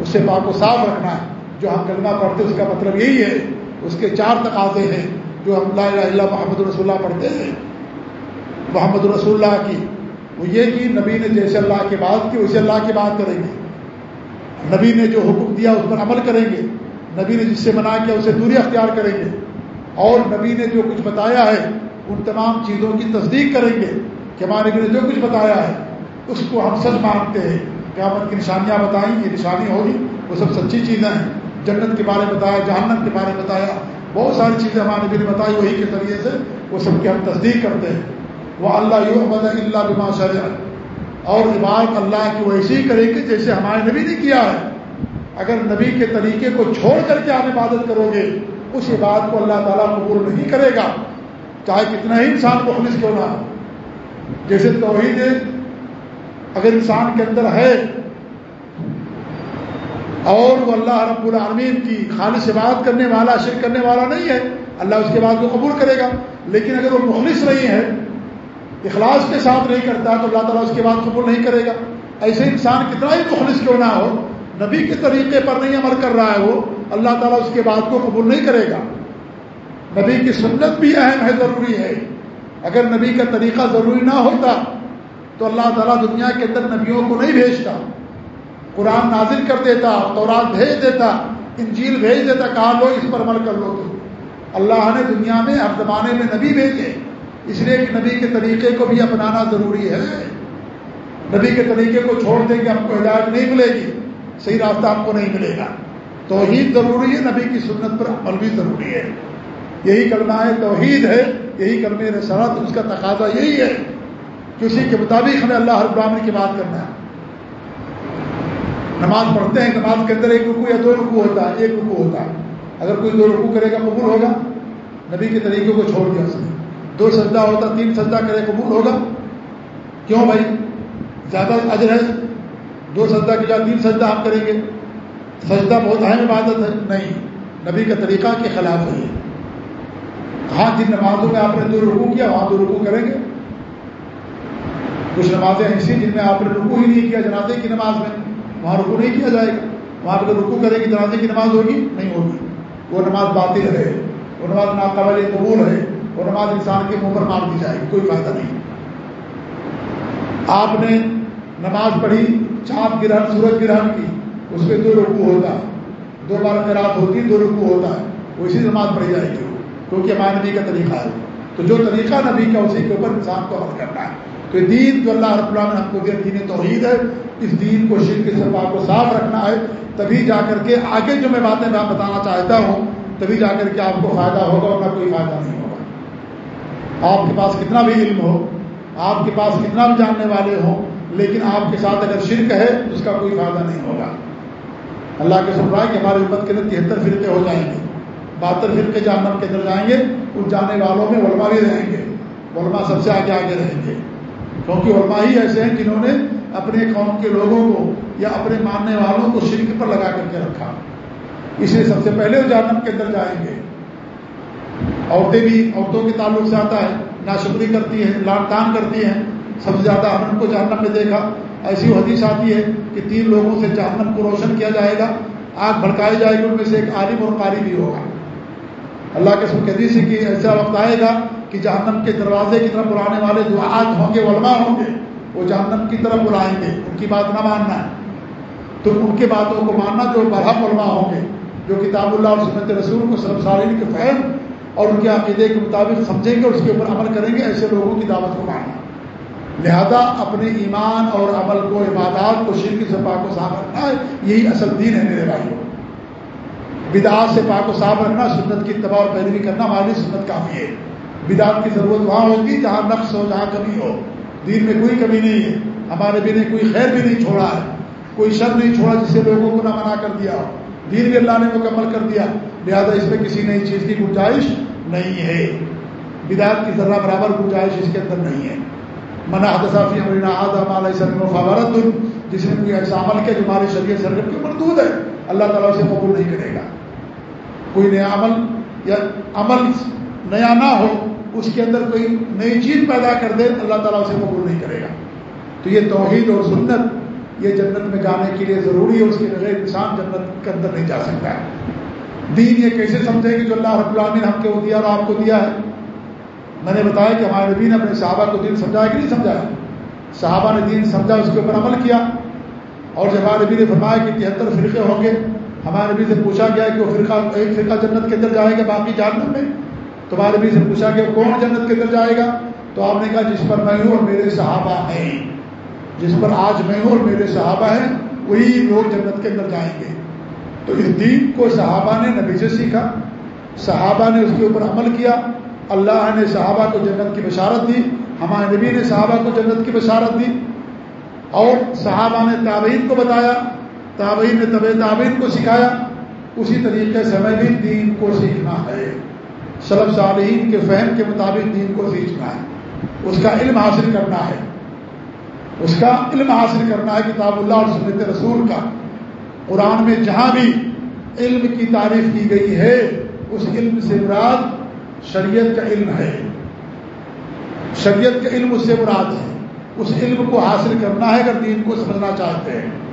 [SPEAKER 1] اس سے پاک کو صاف رکھنا ہے۔ جو ہم کلمہ پڑھتے اس کا مطلب یہی ہے، اس کے چار تقاضے ہیں۔ جو ہم اللہ اللہ محمد الرسول اللہ پڑھتے ہیں، محمد الرسول اللہ کی، وہ یہ کہ نبی نے جیسے اللہ کی بات کی، ویسے اللہ کی بات کریں گے۔ نبی نے جو حکم دیا، اس پر عمل کریں گے۔ نبی نے جس سے منع کیا، اسے دوری اختیار کریں گے۔ اور نبی نے جو کچھ بتایا ہے، ان تمام چیزوں کی تصدیق کریں گے۔ کہ ہمارے نبی نے جو کچھ بتایا ہے، اس کو ہم سچ مانتے ہیں۔ قیامت کی نشانیاں بتائیں یہ نشانی ہوگی۔ وہ سب سچی چیزیں ہیں۔ جنت کے بارے میں بتایا جہنت کے بارے میں بتایا۔ بہت ساری چیزیں ہمارے نبی نے بتائی، وہی کے ذریعے سے وہ سب کی ہم تصدیق کرتے ہیں۔ وہ اللہ یو اللہ بما شرع۔ اور عبادت اللہ کی ویسی ہی کرے گی جیسے ہمارے نبی نے کیا ہے۔ اگر نبی کے طریقے کو چھوڑ کر کے آپ عبادت کرو گے، اس عبادت کو اللہ تعالیٰ قبول نہیں کرے گا۔ چاہے کتنا ہی انسان مخلص کیوں نہ ہو۔ جیسے توحید اگر انسان کے اندر ہے، اور وہ اللہ رب العالمین کی خالص عبادت کرنے والا، شرک کرنے والا نہیں ہے، اللہ اس کے بعد کو قبول کرے گا۔ لیکن اگر وہ مخلص نہیں ہے، اخلاص کے ساتھ نہیں کرتا، تو اللہ تعالیٰ اس کے بعد قبول نہیں کرے گا۔ ایسے انسان کتنا ہی مخلص کیوں نہ ہو، نبی کے طریقے پر نہیں عمل کر رہا ہے وہ، اللہ تعالیٰ اس کے بات کو قبول نہیں کرے گا۔ نبی کی سنت بھی اہم ہے، ضروری ہے۔ اگر نبی کا طریقہ ضروری نہ ہوتا تو اللہ تعالیٰ دنیا کے اندر نبیوں کو نہیں بھیجتا۔ قرآن نازل کر دیتا، تورات بھیج دیتا، انجیل بھیج دیتا، کہا لو اس پر عمل کر لو تو اللہ نے دنیا میں ہر زمانے میں نبی بھیجے، اس لیے کہ نبی کے طریقے کو بھی اپنانا ضروری ہے۔ نبی کے طریقے کو چھوڑ دیں گے ہم کو ہدایت نہیں ملے گی، صحیح راستہ آپ کو نہیں ملے گا۔ توحید ضروری ہے، نبی کی سنت پر عمل بھی ضروری ہے۔ یہی کلمہ ہے، توحید ہے، یہی کلم رسالت اس کا تقاضا یہی ہے کہ اسی کے مطابق ہمیں اللہ ہر براہمن کی بات کرنا ہے۔ نماز پڑھتے ہیں، نماز کے اندر ایک رکو یا دو رکو ہوتا ہے، ایک رکو ہوتا ہے۔ اگر کوئی دو رکو کرے گا، قبول ہوگا؟ نبی کے طریقے کو چھوڑ دیا اس نے۔ دو سجدہ ہوتا، تین سجدہ کرے، قبول ہوگا؟ کیوں بھائی؟ زیادہ اجر ہے۔ دو سجدہ کی جگہ تین سجدہ آپ کریں گے۔ سجدہ بہت اہم عبادت ہے۔ نہیں، نبی کا طریقہ کے خلاف ہے۔ ہاں جن نمازوں میں آپ نے دو رکو کیا وہاں دو رکو کریں گے۔ کچھ نمازیں ایسی جن میں آپ نے رکو ہی نہیں کیا، جنازے کی نماز میں۔ وہاں رکو نہیں کیا جائے گا۔ وہاں پہ رکو کریں گے، جنازے کی نماز ہوگی؟ نہیں ہوگی۔ وہ نماز باطل ہے۔ وہ نماز ناقابل قبول ہے۔ وہ نماز انسان کے منہ پر مار دی جائے گی، کوئی فائدہ نہیں۔ آپ نے نماز پڑھی، چاند گرہن، سورج گرہن کی، اس میں دو رکو ہوتا۔ ہے دو بار کرات ہوتی، دو رکو ہوتا۔ ہے وہ اسی نماز پڑھی جائے گی۔ کیونکہ ہمارے نبی کا طریقہ ہے۔ تو جو طریقہ نبی کا اسی کے اوپر انسان کو عمل کرنا ہے۔ تو یہ دین جو اللہ رب اللہ نے ہم کو دیا، دین توحید ہے، اس دین کو شرک کے سرپا کو صاف رکھنا ہے۔ تبھی جا کر کے آگے جو میں باتیں میں بتانا چاہتا ہوں، تبھی جا کر کے آپ کو فائدہ ہوگا اور نہ کوئی فائدہ نہیں ہوگا۔ آپ کے پاس کتنا بھی علم ہو، آپ کے پاس کتنا بھی جاننے والے ہوں، لیکن آپ کے ساتھ اگر شرک ہے تو اس کا کوئی فائدہ نہیں ہوگا۔ اللہ کے سن رہا ہے کہ ہماری امت کے اندر تہتر فرقے ہو جائیں گے۔ بہتر فرقے جہنم کے اندر جائیں گے، ان جانے والوں میں علماء بھی رہیں گے۔ علماء سب سے آگے آگے رہیں گے۔ کیونکہ علماء ہی ایسے ہیں جنہوں نے اپنے قوم کے لوگوں کو یا اپنے ماننے والوں کو شرک پر لگا کر کے رکھا۔ اس لیے سب سے پہلے وہ جہنم کے اندر جائیں گے۔ عورتیں بھی عورتوں کے تعلق سے آتا ہے، ناشکری کرتی ہیں لاٹ تان کرتی ہیں۔ سب سے زیادہ ہم ان کو جہنم میں دیکھا۔ ایسی حدیث آتی ہے کہ تین لوگوں سے جہنم کو روشن کیا جائے گا، آگ بھڑکائی جائے گی، ان میں سے ایک عالم اور قاری بھی ہوگا۔ اللہ کے سب حدیث کی ایسا وقت آئے گا کہ جہنم کے دروازے کی طرف بلانے والے جو آج ہوں گے، علماء ہوں گے، وہ جہنم کی طرف بلائیں گے، ان کی بات نہ ماننا ہے۔ تو ان کی باتوں کو ماننا جو برہم علماء ہوں گے، جو کتاب اللہ اور سنت رسول کو سرف سالین کے فہم اور ان کے عقیدے کے مطابق سمجھیں گے اور اس کے اوپر عمل کریں گے، ایسے لوگوں کی دعوت کو ماننا۔ لہذا اپنے ایمان اور عمل کو، عبادات کو، شرک سے پاک و صاف رکھنا ہے، یہی اصل دین ہے میرے بھائی بدعات سے پاک و صاف رکھنا سنت کی تباہ اور پیروی کرنا ہماری سنت کافی ہے۔ بدعات کی ضرورت وہاں ہوگی جہاں نقص ہو، جہاں کمی ہو۔ دین میں کوئی کمی نہیں ہے۔ ہمارے بھی نے کوئی خیر بھی نہیں چھوڑا ہے۔ کوئی شر نہیں چھوڑا جس سے لوگوں کو نہ منع کر دیا ہو۔ دین بھی اللہ نے مکمل کر دیا۔ لہٰذا اس میں کسی نئی چیز کی گنجائش نہیں ہے۔ بدعت کی ذرہ برابر گنجائش اس کے اندر نہیں ہے۔ منا حدثافی جس نے کوئی ایسا عمل کیا جو ہمارے شریعت سرگم کے مردود ہے، اللہ تعالیٰ سے قبول نہیں کرے گا۔ کوئی نیا عمل یا عمل نیا نہ ہو، اس کے اندر کوئی نئی چیز پیدا کر دے، اللہ تعالیٰ اسے قبول نہیں کرے گا۔ تو یہ توحید اور سنت، یہ جنت میں جانے کے لیے ضروری ہے، اس کے بغیر انسان جنت کے اندر نہیں جا سکتا ہے۔ دین یہ کیسے سمجھے کہ جو اللہ رب العالمین ہم کو دیا اور آپ کو دیا ہے؟ میں نے بتایا کہ ہمارے نبی نے اپنے صحابہ کو دین سمجھایا کہ نہیں سمجھایا؟ صحابہ نے دین سمجھا، اس کے اوپر عمل کیا۔ اور جب ہمارے نبی نے فرمایا کہ تہتر فرقے ہوں گے ہمارے نبی سے پوچھا گیا کہ وہ فرقہ ایک فرقہ جنت کے اندر جائے گا، باقی جانب میں۔ تمہارے بھی سے پوچھا کہ کون جنت کے اندر جائے گا؟ تو آپ نے کہا، جس پر میں ہوں اور میرے صحابہ ہیں۔ جس پر آج میں ہوں اور میرے صحابہ ہیں، وہی لوگ جنت کے اندر جائیں گے۔ تو اس دین کو صحابہ نے نبی سے سیکھا۔ صحابہ نے اس کے اوپر عمل کیا۔ اللہ نے صحابہ کو جنت کی بشارت دی۔ ہمارے نبی نے صحابہ کو جنت کی بشارت دی۔ اور صحابہ نے تابعین کو بتایا تابعین نے طب تابعین کو سکھایا، اسی طریقے سے ہمیں بھی دین کو سیکھنا ہے۔ سلب صالحین کے فہم کے مطابق دین کو سیکھنا ہے۔ اس کا علم حاصل کرنا ہے۔ اس کا علم حاصل کرنا ہے کتاب اللہ اور سنت رسول کا۔ قرآن میں جہاں بھی علم کی تعریف کی گئی ہے، اس علم سے مراد شریعت کا علم ہے۔ شریعت کا علم اس سے مراد ہے۔ اس علم کو حاصل کرنا ہے اگر دین کو سمجھنا چاہتے ہیں۔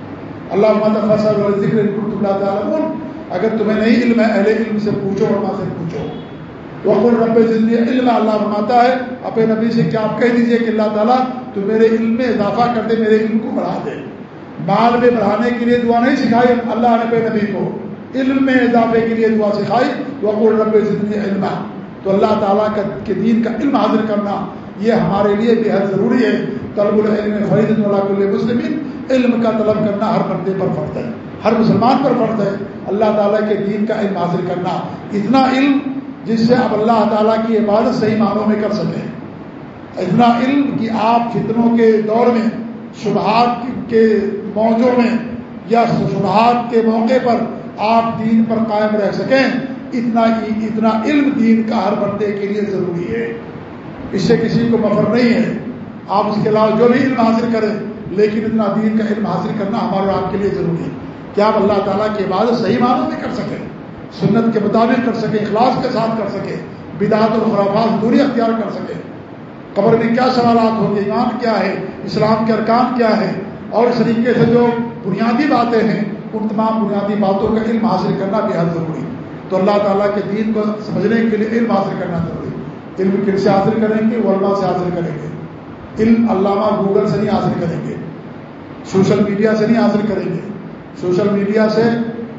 [SPEAKER 1] اللہ فصل ذکر اللہ تعالیٰ اگر تمہیں نہیں علم ہے، اہل علم سے پوچھو اور ماں سے پوچھو۔ وقل رب زندگی علم اللہ بناتا ہے، اپنے نبی سے کیا آپ کہہ دیجیے کہ اللہ تعالیٰ تو میرے علم میں اضافہ کر دے، میرے علم کو بڑھا دے۔ مال میں بڑھانے کے لیے دعا نہیں سکھائی، اللہ نے پہ نبی کو علم میں اضافے کے لیے دعا سکھائی۔ وقل رب زندگی علم تو اللہ تعالیٰ کا کے دین کا علم حاضر کرنا، یہ ہمارے لیے بے حد ضروری ہے۔ طلب العلم فرید اللہ کل مسلم علم کا طلب کرنا ہر بندے پر فرض ہے، ہر مسلمان پر فرض ہے۔ اللہ تعالیٰ کے دین کا علم حاصل کرنا اتنا علم جس سے آپ اللہ تعالیٰ کی عبادت صحیح معنوں میں کر سکیں اتنا علم کہ آپ فتنوں کے دور میں، شبہات کے موجوں میں یا شبہات کے موقع پر آپ دین پر قائم رہ سکیں۔ اتنا اتنا علم دین کا ہر بندے کے لیے ضروری ہے۔ اس سے کسی کو مفر نہیں ہے۔ آپ اس کے علاوہ جو بھی علم حاصل کریں لیکن اتنا دین کا علم حاصل کرنا ہمارے آپ کے لیے ضروری ہے۔ کہ آپ اللہ تعالیٰ کی عبادت صحیح معنوں میں کر سکیں، سنت کے مطابق کر سکے اخلاص کے ساتھ کر سکے بدعت اور خرافات دوری اختیار کر سکے قبر میں کیا سوالات ہوں گے؟ ایمان کیا ہے؟ اسلام کے ارکان کیا ہے اور اس طریقے سے جو بنیادی باتیں ہیں، ان تمام بنیادی باتوں کا علم حاصل کرنا بھی حد ضروری تو اللہ تعالیٰ کے دین کو سمجھنے کے لیے علم حاصل کرنا ضروری علم کن سے حاصل کریں گے، علماء سے حاصل کریں گے۔ علم علامہ گوگل سے نہیں حاصل کریں گے۔ سوشل میڈیا سے نہیں حاصل کریں گے۔ سوشل میڈیا سے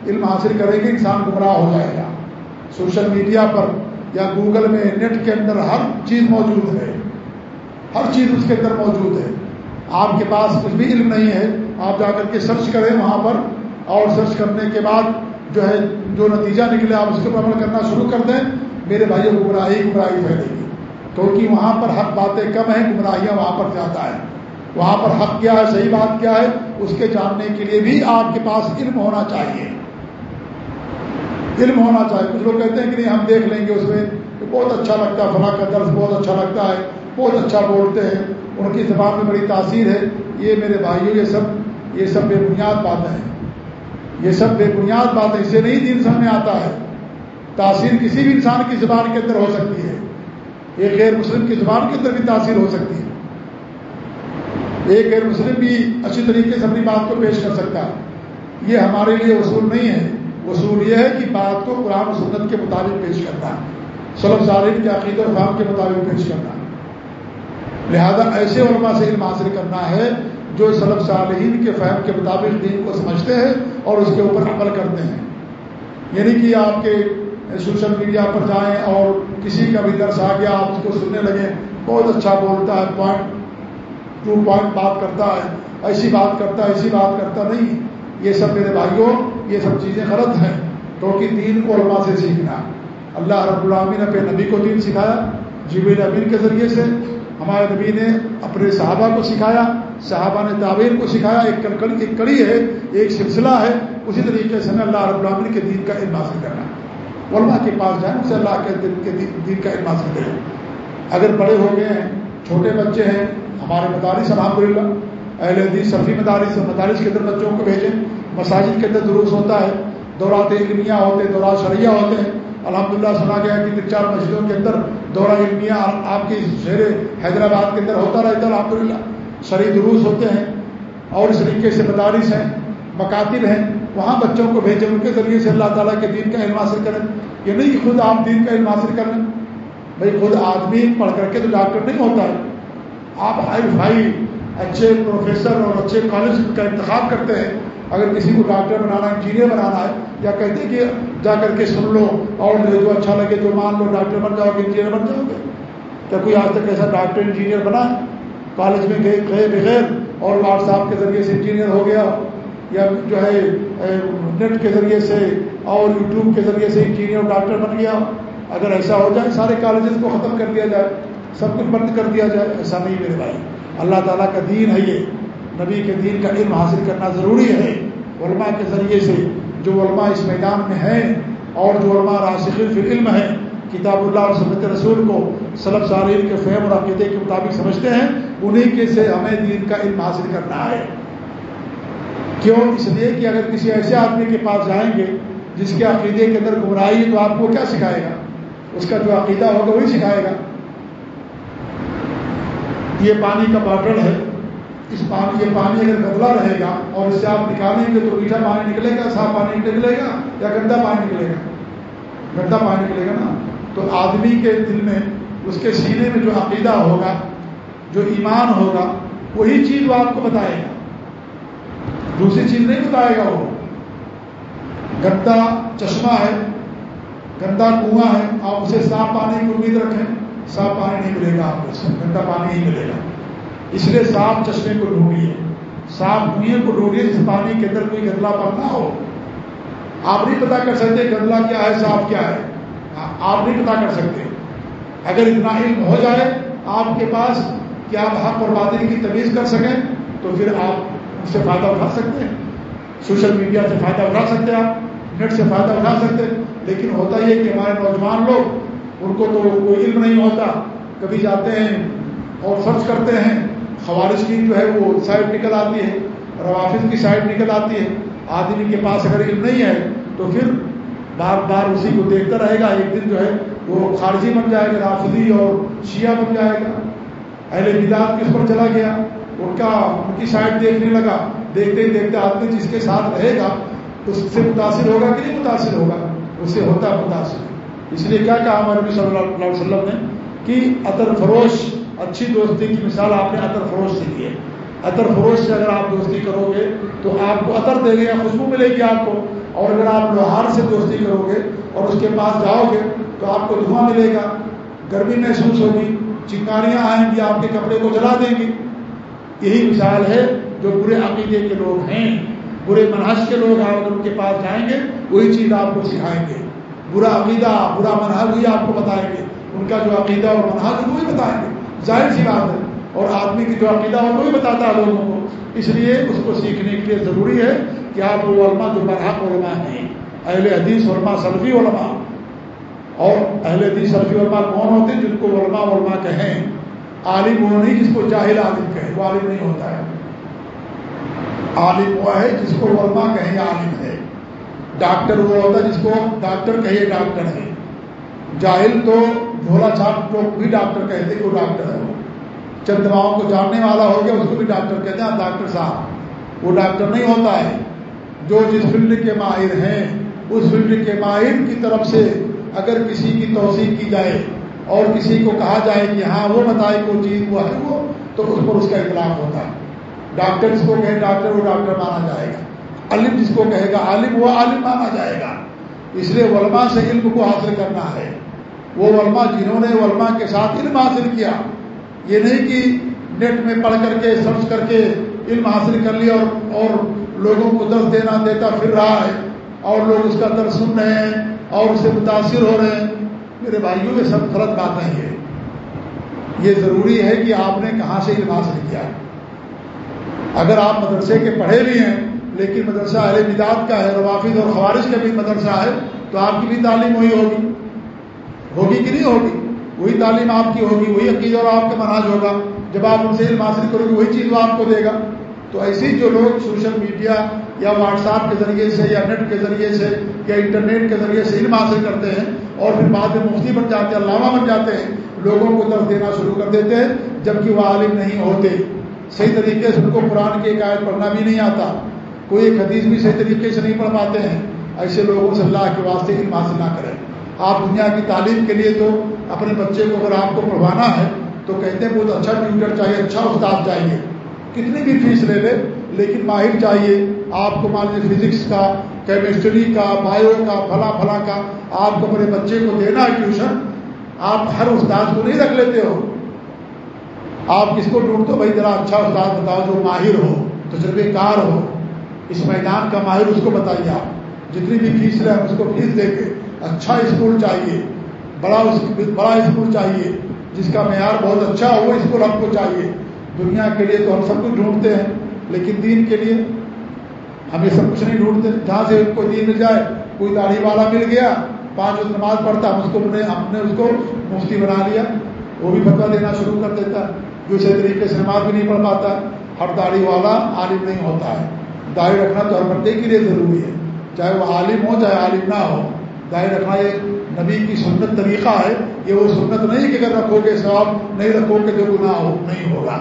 [SPEAKER 1] علم حاصل کرے گی انسان گمراہ ہو جائے گا۔ سوشل میڈیا پر یا گوگل میں نیٹ کے اندر ہر چیز موجود ہے۔ ہر چیز اس کے اندر موجود ہے۔ آپ کے پاس کچھ بھی علم نہیں ہے، آپ جا کر کے سرچ کریں وہاں پر اور سرچ کرنے کے بعد جو ہے، جو نتیجہ نکلے، آپ اس کے اوپر عمل کرنا شروع کر دیں۔ میرے بھائیوں، گمراہی گمراہی پھیلے گی۔ کیونکہ وہاں پر حق باتیں کم ہیں، گمراہیاں وہاں پر زیادہ ہیں۔ وہاں پر حق کیا ہے، صحیح بات کیا ہے، اس کے جاننے کے لیے بھی آپ کے پاس علم ہونا چاہیے۔ علم ہونا چاہیے۔ کچھ لوگ کہتے ہیں کہ نہیں، ہم دیکھ لیں گے اس میں کہ بہت اچھا لگتا ہے، فلاں کا درس بہت اچھا لگتا ہے، بہت اچھا بولتے ہیں۔ ان کی زبان میں بڑی تاثیر ہے۔ یہ میرے بھائیوں، یہ سب یہ سب بے بنیاد باتیں ہیں۔ یہ سب بے بنیاد باتیں، اس سے نہیں دن سامنے آتا ہے۔ تاثیر کسی بھی انسان کی زبان کے اندر ہو سکتی ہے۔ ایک غیر مسلم کی زبان کے اندر بھی تاثیر ہو سکتی ہے۔ ایک غیر مسلم بھی اچھی طریقے سے اپنی بات کو پیش کر سکتا ہے۔ یہ ہمارے لیے اصول نہیں ہے۔ اصول یہ ہے کہ بات کو قرآن و سنت کے مطابق پیش کرنا ہے سلب صارین کے عقید و فام کے مطابق پیش کرنا۔ لہذا ایسے علماء سے علم حاصل کرنا ہے جو سلب صالحین کے فہم کے مطابق دین کو سمجھتے ہیں اور اس کے اوپر عمل کرتے ہیں۔ یعنی کہ آپ کے سوشل میڈیا پر جائیں اور کسی کا بھی درس آ گیا، آپ اس کو سننے لگیں بہت اچھا بولتا ہے پوائنٹ ٹو پوائنٹ بات کرتا ہے، ایسی بات کرتا ہے ایسی بات کرتا، نہیں، یہ سب میرے بھائیوں، یہ سب چیزیں غلط ہیں، کیونکہ دین کو علماء سے سیکھنا اللہ رب العالمین نے اپنے نبی کو دین سکھایا جبیل امین کے ذریعے سے۔ ہمارے نبی نے اپنے صحابہ کو سکھایا، صحابہ نے تعبیر کو سکھایا، ایک ایک کڑی ہے، ایک سلسلہ ہے، اسی طریقے سے ہمیں اللہ رب العالمین کے دین کا علم حاصل کرنا علماء کے پاس جائیں، اسے اللہ کے دین کے دین کا علم حاصل کریں اگر بڑے ہو گئے ہیں، چھوٹے بچے ہیں، ہمارے مدارس الحمد للہ اہل حدیث، صفی مدارس مدارس کے اندر بچوں کو بھیجیں۔ مساجد کے اندر دروس ہوتا ہے۔ دورات علمیہ ہوتے ہیں، دورات شریعہ ہوتے ہیں۔ الحمد للہ سنا گیا کہ تین چار مسجدوں کے اندر دورہ علمیہ آپ کی شہر حیدرآباد کے اندر ہوتا رہتا ہے الحمد للہ شرح دروس ہوتے ہیں اور اس طریقے سے مدارس ہیں، مکاتب ہیں۔ وہاں بچوں کو بھیجیں، ان کے ذریعے سے اللہ تعالیٰ کے دین کا علم حاصل کریں۔ یہ نہیں کہ خود آپ دین کا علم حاصل کر لیں بھائی، خود آدمی پڑھ کر کے تو ڈاکٹر نہیں ہوتا ہے۔ آپ ہائی فائی اچھے پروفیسر اور اچھے کالج کا انتخاب کرتے ہیں۔ اگر کسی کو ڈاکٹر بنانا، انجینئر بنانا ہے، یا کہتے ہیں کہ جا کر کے سن لو، اور جو اچھا لگے تو مان لو، ڈاکٹر بن جاؤ گے، انجینئر بن جاؤ گے۔ کیا کوئی آج تک ایسا ڈاکٹر، انجینئر بنا کالج میں گئے گئے بغیر، اور واٹس ایپ کے ذریعے سے انجینئر ہو گیا۔ یا جو ہے نیٹ کے ذریعے سے اور یوٹیوب کے ذریعے سے انجینئر ڈاکٹر بن گیا۔ اگر ایسا ہو جائے، سارے کالجز کو ختم کر دیا جائے، سب کچھ بند کر دیا جائے، ایسا نہیں میرے بھائی۔ اللہ تعالیٰ کا دین ہے یہ۔ نبی کے دین کا علم حاصل کرنا ضروری ہے۔ علماء کے ذریعے سے جو علماء اس میدان میں ہیں اور جو علماء راشقین فی علم ہیں، کتاب اللہ اور سنت رسول کو سلب صارین کے فہم اور عقیدے کے مطابق سمجھتے ہیں انہیں کے سے ہمیں دین کا علم حاصل کرنا ہے۔ کیوں اس لیے کہ اگر کسی ایسے آدمی کے پاس جائیں گے جس کے عقیدے کے اندر گمراہی ہے تو آپ کو کیا سکھائے گا؟ اس کا جو عقیدہ ہوگا وہی سکھائے گا۔ یہ پانی کا باٹل ہے۔ اس پانی یہ پانی اگر گدلا رہے گا اور اس سے آپ نکالیں گے تو میٹھا پانی نکلے گا، صاف پانی نکلے گا یا گندا پانی نکلے گا؟ گندا پانی نکلے گا نا۔ تو آدمی کے دل میں، اس کے سینے میں جو عقیدہ ہوگا، جو ایمان ہوگا، وہی چیز وہ آپ کو بتائے گا۔ دوسری چیز نہیں بتائے گا وہ۔ گندا چشمہ ہے، گندا کنواں ہے، آپ اسے صاف پانی کی امید رکھیں، صاف پانی نہیں ملے گا آپ کو گندا پانی نہیں ملے گا۔ اس لیے صاف چشمے کو ڈھونڈیے۔ صاف کنویں کو ڈھونڈیے جس پانی کے اندر کوئی گندلا پر نہ ہو۔ آپ نہیں پتا کر سکتے گندلا کیا ہے، صاف کیا ہے۔ آپ نہیں پتا کر سکتے۔ اگر اتنا علم ہو جائے آپ کے پاس کہ آپ حق اور باطل کی تمیز کر سکیں، تو پھر آپ اس سے فائدہ اٹھا سکتے ہیں۔ سوشل میڈیا سے فائدہ اٹھا سکتے ہیں آپ، نیٹ سے فائدہ اٹھا سکتے ہیں۔ لیکن ہوتا یہ کہ ہمارے نوجوان لوگ، ان کو تو کوئی علم نہیں ہوتا۔ کبھی جاتے ہیں اور سرچ کرتے ہیں۔ خوارش کی جو ہے وہ سائڈ نکل آتی ہے، روافظ کی سائڈ نکل آتی ہے۔ آدمی کے پاس اگر علم نہیں ہے، تو پھر بار بار اسی کو دیکھتا رہے گا۔ ایک دن جو ہے وہ خارجی بن جائے گا رافظی اور شیعہ بن جائے گا۔ اہل بداد کس پر چلا گیا؟ ان کا ان کی سائڈ دیکھنے لگا، دیکھتے ہی دیکھتے آدمی جس کے ساتھ رہے گا، اس سے متاثر ہوگا کہ نہیں متاثر ہوگا؟ اس سے ہوتا متاثر۔ اس لیے کیا کہا ہمارے نبی صلی اللہ علیہ وسلم نے؟ کہ عطر فروش، اچھی دوستی کی مثال آپ نے عطر فروش سے دی ہے۔ عطر فروش سے اگر آپ دوستی کرو گے، تو آپ کو عطر دے گے خوشبو ملے گی آپ کو۔ اور اگر آپ لوہار سے دوستی کرو گے اور اس کے پاس جاؤ گے، تو آپ کو دھواں ملے گا۔ گرمی محسوس ہوگی، چنگاریاں آئیں گی، آپ کے کپڑے کو جلا دیں گی یہی مثال ہے جو برے عقیدے کے لوگ ہیں، برے منحص کے لوگ آپ ان کے پاس جائیں گے، وہی چیز آپ کو سکھائیں گے۔ برا عقیدہ، برا منحص وہی آپ کو بتائیں گے۔ ان کا جو عقیدہ اور منحص وہی بتائیں گے۔ ظاہر سی بات ہے۔ اور آدمی کی جو عقیدہ ہو وہی بتاتا ہے لوگوں کو۔ اس لیے اس کو سیکھنے کے لیے ضروری ہے کہ آپ وہ علماء جو برحق علماء ہیں، اہل حدیث علماء، سلفی علماء۔ اور اہل حدیث، سلفی علماء کون ہوتے ہیں؟ جن کو علماء علماء کہیں۔ عالم وہ نہیں جس کو جاہل عالم کہے، وہ عالم نہیں ہوتا ہے۔ عالم وہ ہے جس کو علماء کہیں عالم ہے۔ ڈاکٹر وہ ہوتا ہے جس کو ڈاکٹر کہے ڈاکٹر ہے۔ جاہل تو جھولا چھاپ لوگ بھی ڈاکٹر کہتے کہ وہ ڈاکٹر ہے۔ وہ چند دواؤں کو جاننے والا ہو گیا، اس کو بھی ڈاکٹر کہتے ہیں، ڈاکٹر صاحب۔ وہ ڈاکٹر نہیں ہوتا ہے۔ جو جس فیلڈ کے ماہر ہیں، اس فیلڈ کے ماہر کی طرف سے اگر کسی کی توسیع کی جائے اور کسی کو کہا جائے کہ ہاں وہ بتائے کہ وہ چیز وہ ہے وہ، تو اس پر اس کا اطلاق ہوتا ہے۔ ڈاکٹر جس کو کہے ڈاکٹر، وہ ڈاکٹر مانا جائے گا۔ عالم جس کو کہے گا عالم، وہ عالم مانا جائے گا۔ اس لیے علماء سے علم کو حاصل کرنا ہے۔ وہ علماء جنہوں نے علماء کے ساتھ علم حاصل کیا، یہ نہیں کہ نیٹ میں پڑھ کر کے، سرچ کر کے علم حاصل کر لیا اور اور لوگوں کو درد دینا دیتا پھر رہا ہے اور لوگ اس کا درد سن رہے ہیں اور اس سے متاثر ہو رہے ہیں۔ میرے بھائیوں، یہ سب غلط بات نہیں ہے یہ ضروری ہے کہ آپ نے کہاں سے علم حاصل کیا ہے۔ اگر آپ مدرسے کے پڑھے بھی ہیں، لیکن مدرسہ اہل مداد کا ہے، روافظ اور خوارش کا بھی مدرسہ ہے، تو آپ کی بھی تعلیم وہی ہوگی۔ ہوگی کہ نہیں ہوگی؟ وہی تعلیم آپ کی ہوگی، وہی عقید اور آپ کا مناج ہوگا۔ جب آپ ان سے علم حاصل کرو گے، وہی چیز وہ آپ کو دے گا۔ تو ایسی جو لوگ سوشل میڈیا یا واٹس ایپ کے ذریعے سے، یا نیٹ کے ذریعے سے، یا انٹرنیٹ کے ذریعے سے علم حاصل کرتے ہیں اور پھر بعد میں مفتی بن جاتے ہیں، علامہ بن جاتے ہیں، لوگوں کو درد دینا شروع کر دیتے ہیں، جبکہ وہ عالم نہیں ہوتے۔ صحیح طریقے سے ان کو قرآن کی عقائد پڑھنا بھی نہیں آتا۔ کوئی ایک حدیث بھی صحیح طریقے سے نہیں پڑھ پاتے ہیں۔ ایسے لوگوں سے اللہ کے واسطے علم حاصل نہ کریں۔ آپ دنیا کی تعلیم کے لیے تو اپنے بچے کو اگر آپ کو پڑھوانا ہے، تو کہتے ہیں بہت اچھا ٹیوٹر چاہیے اچھا استاد چاہیے۔ کتنی بھی فیس لے لے لیکن ماہر چاہیے آپ کو مان لیجیے فزکس کا، کیمسٹری کا بایو کا پھلا پھلا کا، آپ کو اپنے بچے کو دینا ہے ٹیوشن، آپ ہر استاد کو نہیں رکھ لیتے ہو۔ آپ کس کو ڈھونڈتے ہو؟ بھائی ذرا اچھا استاد بتاؤ جو ماہر ہو تجربے کار ہو۔ اس میدان کا ماہر اس کو بتائیے آپ۔ جتنی بھی فیس لیں اس کو فیس دے کے اچھا اسکول چاہیے، بڑا بڑا اسکول چاہیے، جس کا معیار بہت اچھا ہو اسکول ہم کو چاہیے۔ دنیا کے لیے تو ہم سب کچھ ڈھونڈتے ہیں۔ لیکن دین کے لیے ہم یہ سب کچھ نہیں ڈھونڈتے۔ جہاں سے کوئی دین مل جائے، کوئی داڑھی والا مل گیا، پانچ وقت نماز پڑھتا، ہم اس کو ہم نے اس کو مفتی بنا لیا۔ وہ بھی فتوا دینا شروع کر دیتا۔ ہے جو اسی طریقے سے نماز بھی نہیں پڑھ پاتا، ہر داڑھی والا عالم نہیں ہوتا ہے۔ داڑھی رکھنا تو ہر بندے کے لیے ضروری ہے۔ چاہے وہ عالم ہو، چاہے عالم نہ ہو۔ داڑھی رکھنا یہ نبی کی سنت طریقہ ہے۔ یہ وہ سنت نہیں کہ اگر رکھو گے، ثواب نہیں رکھو گے، جو گناہ ہو، نہیں ہوگا۔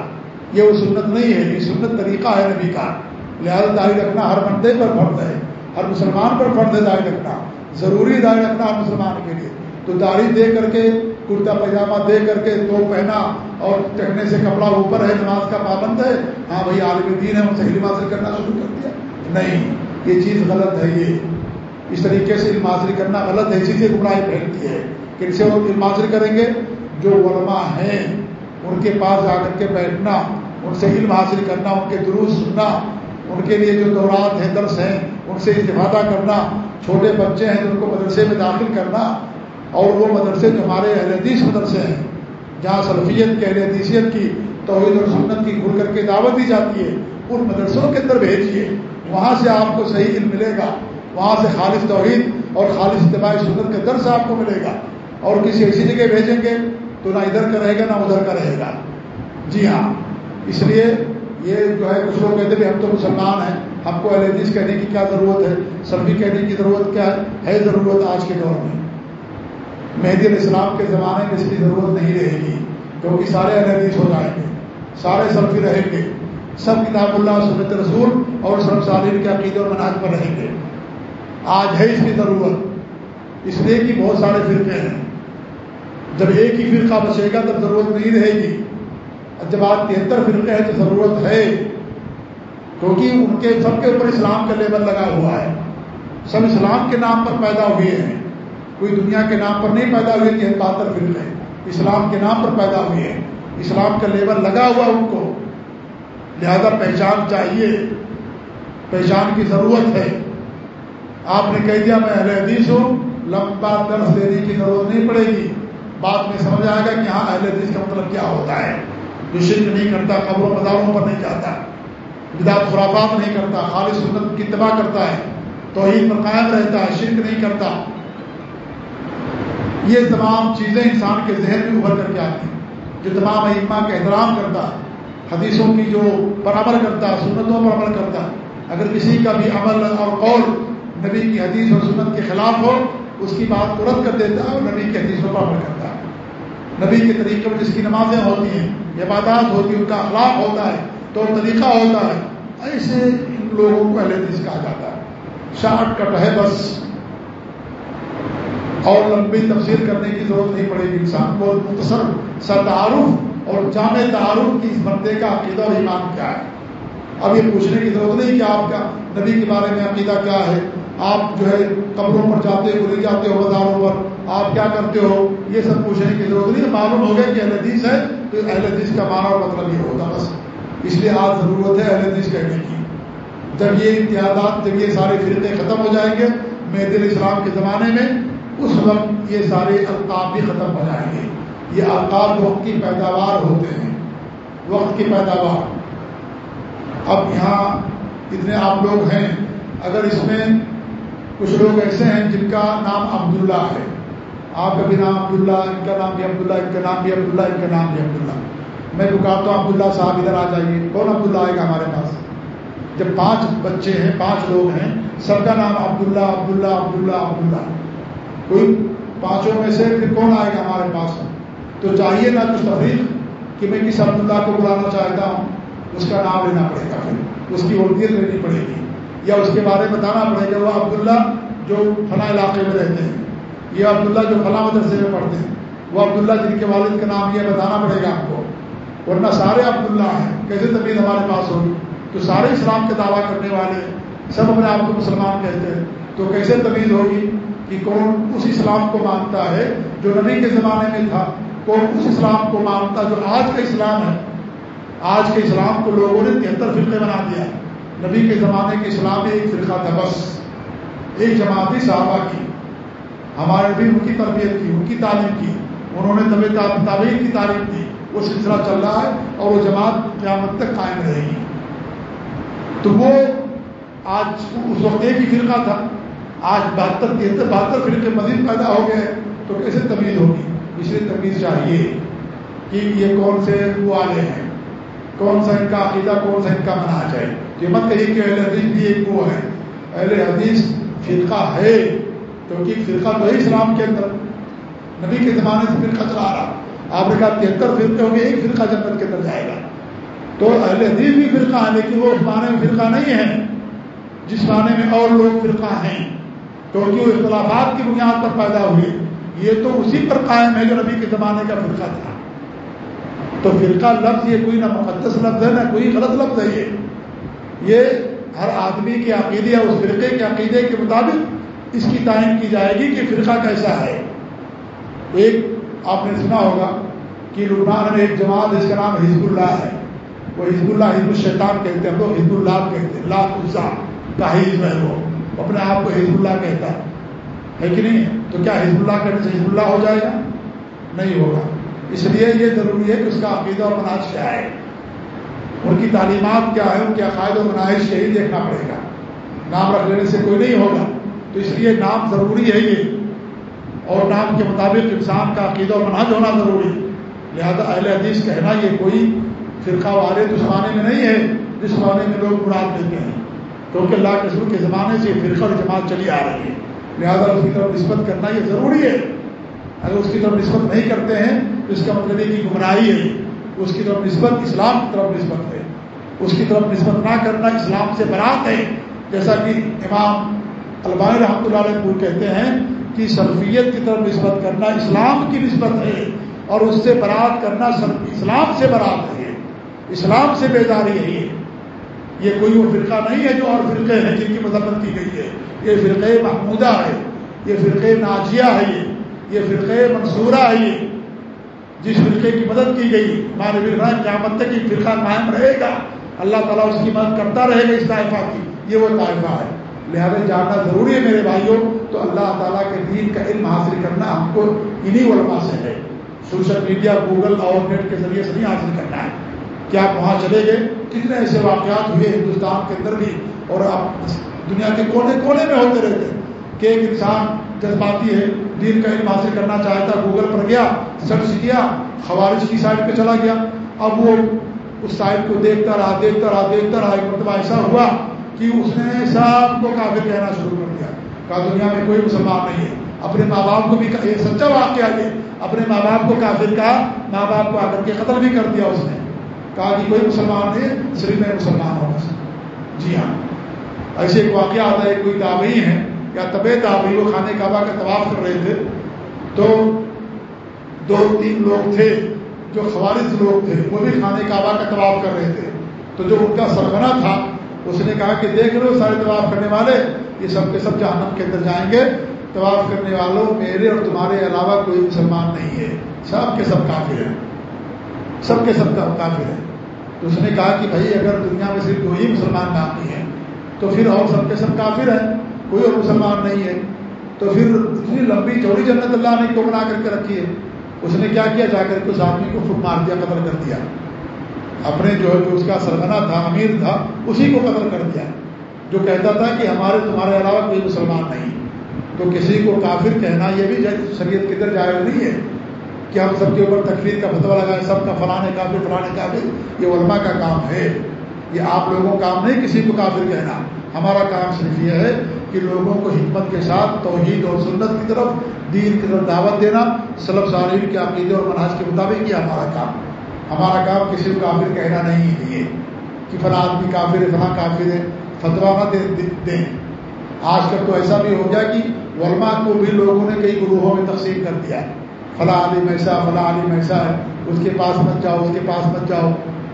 [SPEAKER 1] یہ وہ سنت نہیں ہے یہ سنت طریقہ ہے نبی کا۔ لہٰذا داڑھی رکھنا ہر بندے پر فرد ہے، ہر مسلمان پر فرد ہے داڑھی رکھنا۔ ضروری داڑھی رکھنا ہر مسلمان کے لیے۔ تو داڑھی دے کر کے، کرتا پاجامہ دے کر کے، تو پہنا اور چڑھنے سے کپڑا اوپر ہے، نماز کا پابند ہے۔ ہاں بھائی، عالم دین ہے ان سے علم حاصل کرنا شروع کر دیا۔ نہیں، یہ چیز غلط ہے یہ۔ اس طریقے سے علم حاصل کرنا غلط ہے، اسی سے گمراہی پھیلتی ہے۔ کہ ان سے وہ علم حاصل کریں گے؟ جو علماء ہیں، ان کے پاس جا کر کے بیٹھنا ان سے علم حاصل کرنا، ان کے دروس سننا، ان کے لیے جو دورات ہیں، درس ہیں، ان سے استفادہ کرنا، چھوٹے بچے ہیں ان کو مدرسے میں داخل کرنا، اور وہ مدرسے جو ہمارے اہل حدیث مدرسے ہیں، جہاں سلفیت کے اہل حدیثیت کی، توحید اور سنت کی کھل کر کے دعوت دی جاتی ہے، ان مدرسوں کے اندر بھیجیے وہاں سے آپ کو صحیح علم ملے گا، وہاں سے خالص توحید اور خالص اتباع سنت کا درس آپ کو ملے گا، اور کسی ایسی جگہ بھیجیں گے، تو نہ ادھر کا رہے گا، نہ ادھر کا رہے گا۔ جی ہاں۔ اس لیے یہ جو ہے کچھ لوگ کہتے ہیں ہم تو مسلمان ہیں، ہم کو حدیث کہنے کی کیا ضرورت ہے؟ سبھی کہنے کی ضرورت کیا ہے؟ ہے ضرورت آج کے دور میں۔ مہدی علیہ السلام کے زمانے میں اس کی ضرورت نہیں رہے گی، کیونکہ سارے حدیث ہو جائیں گے، سارے سلفی رہیں گے۔ سب کتاب اللہ، سنت رسول اور سب سالین کے عقید اور مناج پر رہیں گے۔ آج ہے اس کی ضرورت۔ اس لیے کہ بہت سارے فرقے ہیں۔ جب ایک ہی فرقہ بچے گا، تب ضرورت نہیں رہے گی۔ جب آج تہتر فرقے ہیں تو ضرورت ہے، کیونکہ ان کے سب کے اوپر اسلام کا لیبل لگا ہوا ہے۔ سب اسلام کے نام پر پیدا ہوئے ہیں۔ کوئی دنیا کے نام پر نہیں پیدا ہوئے کہ بہتر فرقے اسلام کے نام پر پیدا ہوئے ہیں۔ اسلام کا لیبل لگا ہوا ان کو۔ لہذا پہچان چاہیے۔ پہچان کی ضرورت ہے۔ آپ نے کہہ دیا، میں اہل حدیث ہوں۔ لمبا درس دینے کی ضرورت نہیں پڑے گی۔ بعد میں سمجھ آئے گا کہ ہاں اہل حدیث کا مطلب کیا ہوتا ہے۔ جو شرک نہیں کرتا، قبروں مزاروں پر نہیں جاتا۔ بدعت، خرافات نہیں کرتا، خالص سنت کی اتباع کرتا ہے۔ توحید پر قائم رہتا ہے، شرک نہیں کرتا۔ یہ تمام چیزیں انسان کے ذہن میں ابھر کر کے آتی ہیں۔ جو تمام ائمہ کا احترام کرتا ہے حدیثوں کی جو پر عمل کرتا ہے سنتوں پر عمل کرتا ہے اگر کسی کا بھی عمل اور قول نبی کی حدیث اور سنت کے خلاف ہو، اس کی بات کو رد کر دیتا ہے اور نبی کی حدیثوں پر عمل کرتا۔ ہے نبی کے طریقے میں جس کی نمازیں ہوتی ہیں، عبادات ہوتی ہیں، ان کا اخلاق ہوتا ہے، تو طریقہ ہوتا ہے، ایسے ان لوگوں کو اہل حدیث کہا جاتا ہے۔ شارٹ کٹ ہے بس۔ اور لمبی تفصیل کرنے کی ضرورت نہیں پڑے گی انسان کو۔ مختصر سر تعارف اور جامع تعارف کی اس بندے کا عقیدہ اور ایمان کیا ہے؟ اب یہ پوچھنے کی ضرورت نہیں کہ آپ کا نبی کے بارے میں عقیدہ کیا ہے۔ آپ جو ہے قبروں پر جاتے ہو نہیں جاتے ہو بازاروں پر۔ آپ کیا کرتے ہو؟ یہ سب پوچھنے کی ضرورت نہیں معلوم ہو گیا کہ اہل حدیث ہے تو اہل حدیث کا معنی اور مطلب یہ ہوتا بس۔ اس لیے آج ضرورت ہے اہل حدیث کہنے کی۔ جب یہ امتیازات، جب یہ سارے فرقے ختم ہو جائیں گے مہد الاسلام کے زمانے میں، اس وقت یہ سارے القاب بھی ختم ہو جائیں گے۔ یہ القاب وقت کی پیداوار ہوتے ہیں۔ وقت کی پیداوار۔ اب یہاں اتنے آپ لوگ ہیں۔ اگر اس میں کچھ لوگ ایسے ہیں جن کا نام عبداللہ ہے آپ کا بھی نام عبداللہ، ان کا نام بھی عبداللہ، ان کا نام بھی عبداللہ، ان کا نام بھی عبداللہ۔ میں پکارتا ہوں عبداللہ صاحب ادھر آ جائیے۔ کون عبداللہ آئے گا ہمارے پاس؟ جب پانچ بچے ہیں، پانچ لوگ ہیں، سب کا نام عبداللہ عبداللہ عبداللہ عبداللہ۔ کوئی پانچوں میں سے پھر کون آئے گا ہمارے پاس؟ تو چاہیے نا کچھ تفریح کہ میں کس عبداللہ کو بلانا چاہتا ہوں، اس کا نام لینا پڑے گا۔ پھر اس کی اردیت لینی پڑے گی۔ یا اس کے بارے میں بتانا پڑے گا، وہ عبداللہ جو فلاں علاقے میں رہتے ہیں۔ یہ عبداللہ جو فلاں مدرسے میں پڑھتے ہیں، وہ عبداللہ جن کے والد کا نام یہ بتانا پڑے گا آپ کو۔ ورنہ سارے عبداللہ ہیں، کیسے تمیز ہمارے پاس ہوگی؟ تو سارے اسلام کے دعویٰ کرنے والے سب اپنے آپ کو مسلمان کہتے ہیں۔ تو کیسے تمیز ہوگی کہ کون اس اسلام کو مانتا ہے جو نبی کے زمانے میں تھا، کون اس اسلام کو مانتا جو آج کا اسلام ہے؟ آج کے اسلام کو لوگوں نے تہتر فرقے بنا دیا نبی کے زمانے کے اسلام میں ایک فرقہ تھا، بس۔ ایک جماعتی صحابہ کی۔ ہمارے بھی ان کی تربیت کی، ان کی تعلیم کی۔ انہوں نے طبی تعبیر کی تعلیم دی۔ وہ سلسلہ چل رہا ہے اور وہ جماعت قیامت تک قائم رہے گی۔ تو وہ آج اس وقت ایک ہی فرقہ تھا۔ آج بہتر تہتر بہتر فرقے مزید پیدا ہو گئے تو کیسے تمیز ہوگی؟ اس لیے تمیز چاہیے کہ یہ کون سے والے ہیں۔ کون سا ان کا عقیدہ، کون سا ان کا مناج ہے؟ یہ مت کہیے کہ اہل حدیث بھی ایک وہ ہے اہل حدیث فرقہ ہے۔ کیونکہ فرقہ تو ہے اسلام کے اندر نبی کے زمانے سے فرقہ چلا رہا۔ آپ نے کہا تہتر فرقے ہوں گے، ایک فرقہ جنت کے اندر جائے گا۔ تو اہل حدیث بھی فرقہ ہے لیکن وہ اس معنی میں فرقہ نہیں ہے جس معنی میں اور لوگ فرقہ ہیں۔ کیونکہ وہ اختلافات کی بنیاد پر پیدا ہوئے؟ یہ تو اسی پر قائم ہے جو نبی کے زمانے کا فرقہ تھا۔ تو فرقہ لفظ یہ کوئی نہ مقدس لفظ ہے، نہ کوئی غلط لفظ ہے یہ۔ یہ ہر آدمی کے عقیدے یا اس فرقے کے عقیدے کے مطابق اس کی تعین کی جائے گی کہ فرقہ کیسا ہے۔ ایک آپ نے سنا ہوگا کہ لبنان میں ایک جماعت جس کا نام حزب اللہ ہے۔ وہ حزب اللہ، حزب الشیطان کہتے ہیں لوگ حزب اللہ کہتے ہیں۔ لاکھ الزا کا حزب ہے وہ۔ اپنے آپ کو حزب اللہ کہتا ہے۔ ہے کہ نہیں؟ تو کیا حزب اللہ کرنے سے حزب اللہ ہو جائے گا؟ نہیں ہوگا۔ اس لیے یہ ضروری ہے کہ اس کا عقیدہ اور مناج کیا ہے۔ ان کی تعلیمات کیا ہے ان کے عقائد و مناظ یہی دیکھنا پڑے گا۔ نام رکھ لینے سے کوئی نہیں ہوگا۔ تو اس لیے نام ضروری ہے یہ۔ اور نام کے مطابق انسان کا عقیدہ و مناج ہونا ضروری ہے۔ لہذا اہل حدیث کہنا یہ کوئی فرقہ والے زمانے میں نہیں ہے جس زمانے میں لوگ مراد دیتے ہیں۔ کیونکہ اللہ کے کے زمانے سے فرقہ اور جماعت چلی آ رہی ہے۔ لہٰذا اس کی طرف نسبت کرنا یہ ضروری ہے۔ اگر اس کی طرف نسبت نہیں کرتے ہیں تو اس کا مطلب یہ کہ گمراہی ہے۔ اس کی طرف نسبت اسلام کی طرف نسبت ہے۔ اس کی طرف نسبت نہ کرنا اسلام سے برات ہے۔ جیسا کہ امام البانی رحمۃ اللہ علیہ پور کہتے ہیں کہ سلفیت کی طرف نسبت کرنا اسلام کی نسبت ہے اور اس سے برات کرنا اسلام سے برات ہے، اسلام سے بیداری ہے۔ یہ یہ کوئی وہ فرقہ نہیں ہے جو اور فرقے ہیں جن کی مذمت کی گئی ہے۔ یہ فرقے محمودہ ہے، یہ فرقے ناجیہ ہے، یہ یہ فرقے منصورہ ہے۔ یہ جس فرقے کی مدد کی گئی، ہمارے فرقہ قیامت تک یہ فرقہ قائم رہے گا۔ اللہ تعالیٰ اس کی مدد کرتا رہے گا اس طائفہ کی۔ یہ وہ طائفہ ہے۔ لہٰذا جاننا ضروری ہے میرے بھائیوں، تو اللہ تعالیٰ کے دین کا علم حاصل کرنا ہم کو انہی علماء سے ہے۔ سوشل میڈیا، گوگل اور نیٹ کے ذریعے سے نہیں حاصل کرنا ہے۔ کہ آپ وہاں چلے گئے؟ کتنے ایسے واقعات ہوئے ہندوستان کے اندر بھی اور آپ دنیا کے کونے کونے میں ہوتے رہتے کہ ایک انسان جذباتی ہے، دین کا علم حاصل کرنا چاہتا، گوگل پر گیا، سرچ کیا، خوارج کی سائٹ پہ چلا گیا۔ اب وہ اس سائٹ کو دیکھتا رہا دیکھتا رہا دیکھتا رہا، ایک مرتبہ ایسا ہوا کہ اس نے سب کو کافر کہنا شروع کر دیا۔ کہا، دنیا میں کوئی مسلمان نہیں ہے۔ اپنے ماں باپ کو بھی یہ سچا واقعہ یہ اپنے ماں باپ کو کافر کہا ماں باپ کو آ کر کے قتل بھی کر دیا اس نے۔ کہا کہ کوئی مسلمان نہیں صرف میں مسلمان ہوگا جی ہاں۔ ایسے ایک واقعہ آتا ہے، کوئی تابعی ہے یا طبع تابعی وہ خانے کعبہ کا طواف کر رہے تھے۔ تو دو، تین لوگ تھے، جو خوارج لوگ تھے، وہ بھی خانے کعبہ کا طواف کر رہے تھے۔ تو جو ان کا سرگنا تھا اس نے کہا کہ دیکھ لو سارے طواف کرنے والے، یہ سب کے سب جہنم کے اندر جائیں گے۔ طواف کرنے والوں میرے اور تمہارے علاوہ کوئی مسلمان نہیں ہے۔ سب کے سب کافر ہیں۔ سب کے سب کافر ہیں۔ تو اس نے کہا کہ بھائی، اگر دنیا میں صرف دو ہی مسلمان کافی ہیں تو پھر اور سب کے سب کافر ہیں۔ کوئی اور مسلمان نہیں ہے۔ تو پھر اتنی لمبی چوڑی جنت اللہ نے کو بنا کر کے رکھی ہے۔ اس نے کیا کیا؟ جا کر کے اس آدمی کو خود مار دیا، قتل کر دیا۔ اپنے جو ہے جو اس کا سرگنا تھا، امیر تھا، اسی کو قتل کر دیا۔ جو کہتا تھا کہ ہمارے، تمہارے علاوہ کوئی مسلمان نہیں۔ تو کسی کو کافر کہنا یہ بھی شریعت کدھر جائز نہیں ہے کہ ہم سب کے اوپر تکفیر کا فتوا لگائیں، سب کا فلانے کافر فلانے کافر۔ یہ علماء کا کام ہے۔ یہ آپ لوگوں کا کام نہیں کسی کو کافر کہنا۔ ہمارا کام صرف یہ ہے کہ لوگوں کو حکمت کے ساتھ توحید اور سنت کی طرف، دین کی طرف دعوت دینا سلب صارف کے عقیدے اور مناج کے مطابق یہ ہمارا کام۔ ہمارا کام کسی کو کافر کہنا نہیں ہے کہ فلاں آدمی کافر ہے، فلاں کافر ہے فتوا نہ دے دیں۔ آج کل تو ایسا بھی ہو گیا کہ علماء کو بھی لوگوں نے کئی گروہوں میں تقسیم کر دیا۔ فلاں عالم ایسا، فلاں عالم ایسا ہے، اس کے پاس مت جاؤ، اس کے پاس مت جاؤ،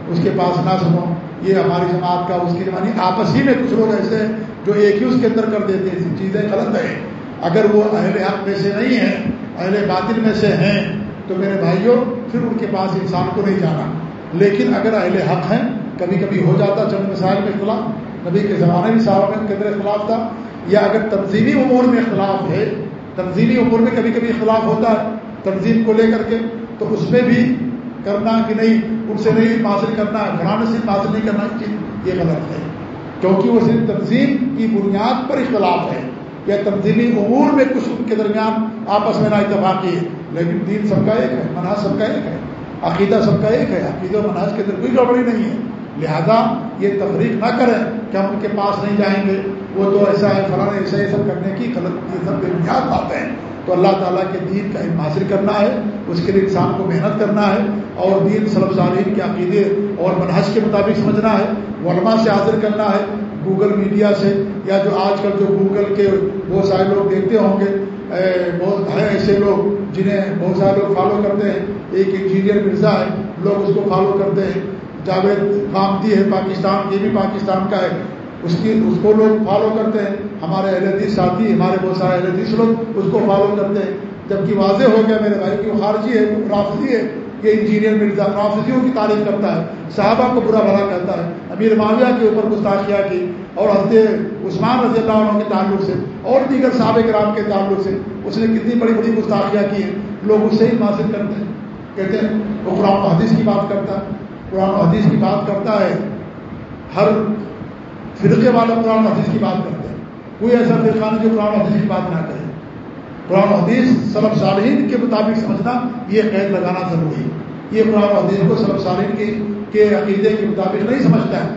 [SPEAKER 1] اس کے پاس نہ سنو۔ یہ ہماری جماعت کا اس کی جمانی آپس ہی میں کچھ لوگ ایسے ہیں جو ایک ہی اس کے اندر کر دیتے ہیں۔ چیزیں غلط ہیں۔ اگر وہ اہل حق میں سے نہیں ہیں، اہل باطل میں سے ہیں تو میرے بھائیوں، پھر ان کے پاس انسان کو نہیں جانا۔ لیکن اگر اہل حق ہیں کبھی کبھی ہو جاتا چند مسائل میں اختلاف۔ نبی کے زمانے بھی صاحب کے اندر اختلاف تھا۔ یا اگر تنظیمی امور میں اختلاف ہے، تنظیمی امور میں کبھی کبھی اختلاف ہوتا ہے، تنظیم کو لے کر کے، تو اس میں بھی کرنا کہ نہیں، ان سے نہیں حاصل کرنا، گھرانے سے حاصل نہیں کرنا، یہ غلط ہے۔ کیونکہ وہ صرف تنظیم کی بنیاد پر اختلاف ہے۔ یا تنظیمی امور میں کچھ ان کے درمیان آپس میں نہ اتفاقی ہے، لیکن دین سب کا ایک ہے مناج سب کا ایک ہے، عقیدہ سب کا ایک ہے، عقیدہ و مناج کے اندر کوئی گڑبڑی نہیں ہے۔ لہذا یہ تفریق نہ کریں کہ ہم ان کے پاس نہیں جائیں گے۔ وہ تو ایسا ہے، فلاں ایسا یہ سب کرنے کی غلط یہ سب بے بنیاد باتیں ہیں تو اللہ تعالیٰ کے دین کا علم حاصل کرنا ہے، اس کے لیے انسان کو محنت کرنا ہے اور دین صلب صارین کے عقیدے اور منحص کے مطابق سمجھنا ہے علماء سے حاضر کرنا ہے۔ گوگل میڈیا سے یا جو آج کل جو گوگل کے بہت سارے لوگ دیکھتے ہوں گے بہت ہیں ایسے لوگ جنہیں بہت سارے لوگ فالو کرتے ہیں۔ ایک انجینئر مرزا ہے، لوگ اس کو فالو کرتے ہیں۔ جاوید مامتی ہے، پاکستان، یہ بھی پاکستان کا ہے۔ اس کی، اس کو لوگ فالو کرتے ہیں۔ ہمارے اہل حدیث ساتھی، ہمارے بہت سارے اہل حدیث لوگ اس کو فالو کرتے ہیں۔ جبکہ واضح ہو گیا میرے بھائی کہ وہ خارجی ہے رافضی ہے۔ یہ انجینئر مرزا رافضیوں کی تعریف کرتا ہے، صحابہ کو برا بھلا کہتا ہے، امیر معاویہ کے اوپر گستاخیہ کی اور حضرت عثمان رضی اللہ عنہ کے تعلق سے اور دیگر صحابہ کرام کے تعلق سے اس نے کتنی بڑی بڑی گستاخیاں کی ہیں۔ لوگ اس سے ہی حاصل کرتے ہیں۔ کہتے ہیں، وہ قرآن و حدیث کی بات کرتا ہے۔ قرآن و حدیث کی بات کرتا ہے۔ ہر فرقے والا قرآن حدیث کی بات کرتے ہیں۔ کوئی ایسا فرقہ نہیں جو قرآن حدیث کی بات نہ کرے قرآن حدیث سلب صالحین کے مطابق سمجھنا یہ قید لگانا ضروری ہے۔ یہ قرآن حدیث کو سلب صالحین کی کے عقیدے کے مطابق نہیں سمجھتا ہے۔